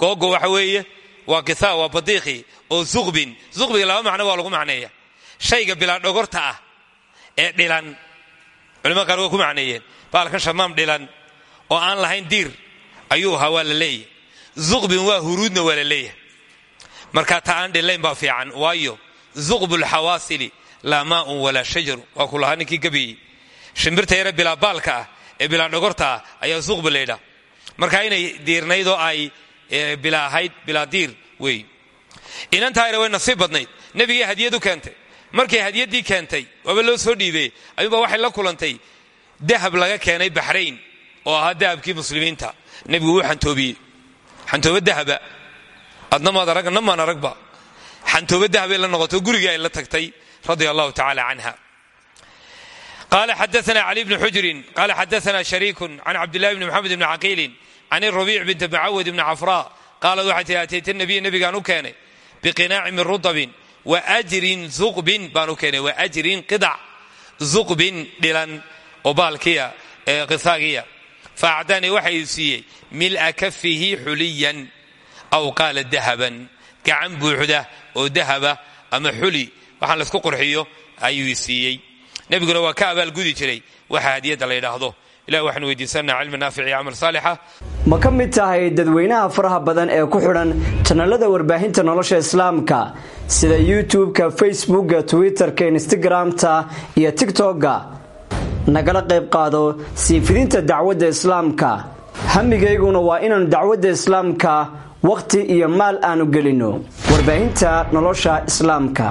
googo waxa weeye waa qisa waa badiiqi oo zuqbin zuqbiga laba macno waa lagu macneeya. Shayga bilaa dhogorta ah ee dhilan culimada qaar ku macneeyeen. Baalkan shamaam dhilan oo aan lahayn diir ayuu ahaa waa la leeyahy zuqbin waa huruudna waa la leeyahay. Dhilayn baa fiican waayo zuqbu lxawaasili laa maaun walaa shajaru waa ku lahaa ninkii gabayey shimbirta yare bilaa baalka ah ee bilaa dhogorta ah ayaa zuqbi marka inay diirnaydoo ay bilaa ahayd bilaa diir wey. Inantaa yare way nasiib badnayd. Nebigay hadiyad u markay hadiyaddii keentay waaba loo soo dhiibey ayuunbaa waxay la kulantay dahab laga keenay baxrayn oo ahaa dahabkii muslimiinta. Nebigu wuu xantoobiyey. Xantoobe dahaba. Adna maad arag na maan aragba. Xantoobe dahabay la noqoto gurigii ay la tagtay radia allahu tacala canha. Qala xadaana cali bni xujrin qala xadaana shariikun can cabdillahi bni moxamed bni caqiilin can irubiic binti mucawad bni cafra qaalad waxay tii atayta nabiy nebigaan u keenay biqinaaci min rudabin waajrin zuqbin baan u keenay waajrin qidac zuqbin dhilan oo baalkiya ee qisaagiya faacdanii waxa uu siiyey mil'a kafihi xuliyan aw qaala dahaban gacan buuxda oo dahaba ama xuli waxaan laysku qurxiyo ayuu siiyey nebiguna waa ka abaalgudi jiray waxa hadiyadda la yidhaahdo ilah waxaanu weydiisanaa cilmi naafic iyo camal saalixa ma ka mid tahay dadweynaha faraha badan ee ku xidhan janalada warbaahinta nolosha islaamka sida youtube-ka facebookga twitter-ka instagram-ta iyo tigtokga nagala qayb qaado sii fidinta dacwadda islaamka. Hamigayguna waa inaannu dacwadda islaamka wakhti iyo maal aanu gelinno warbaahinta nolosha islaamka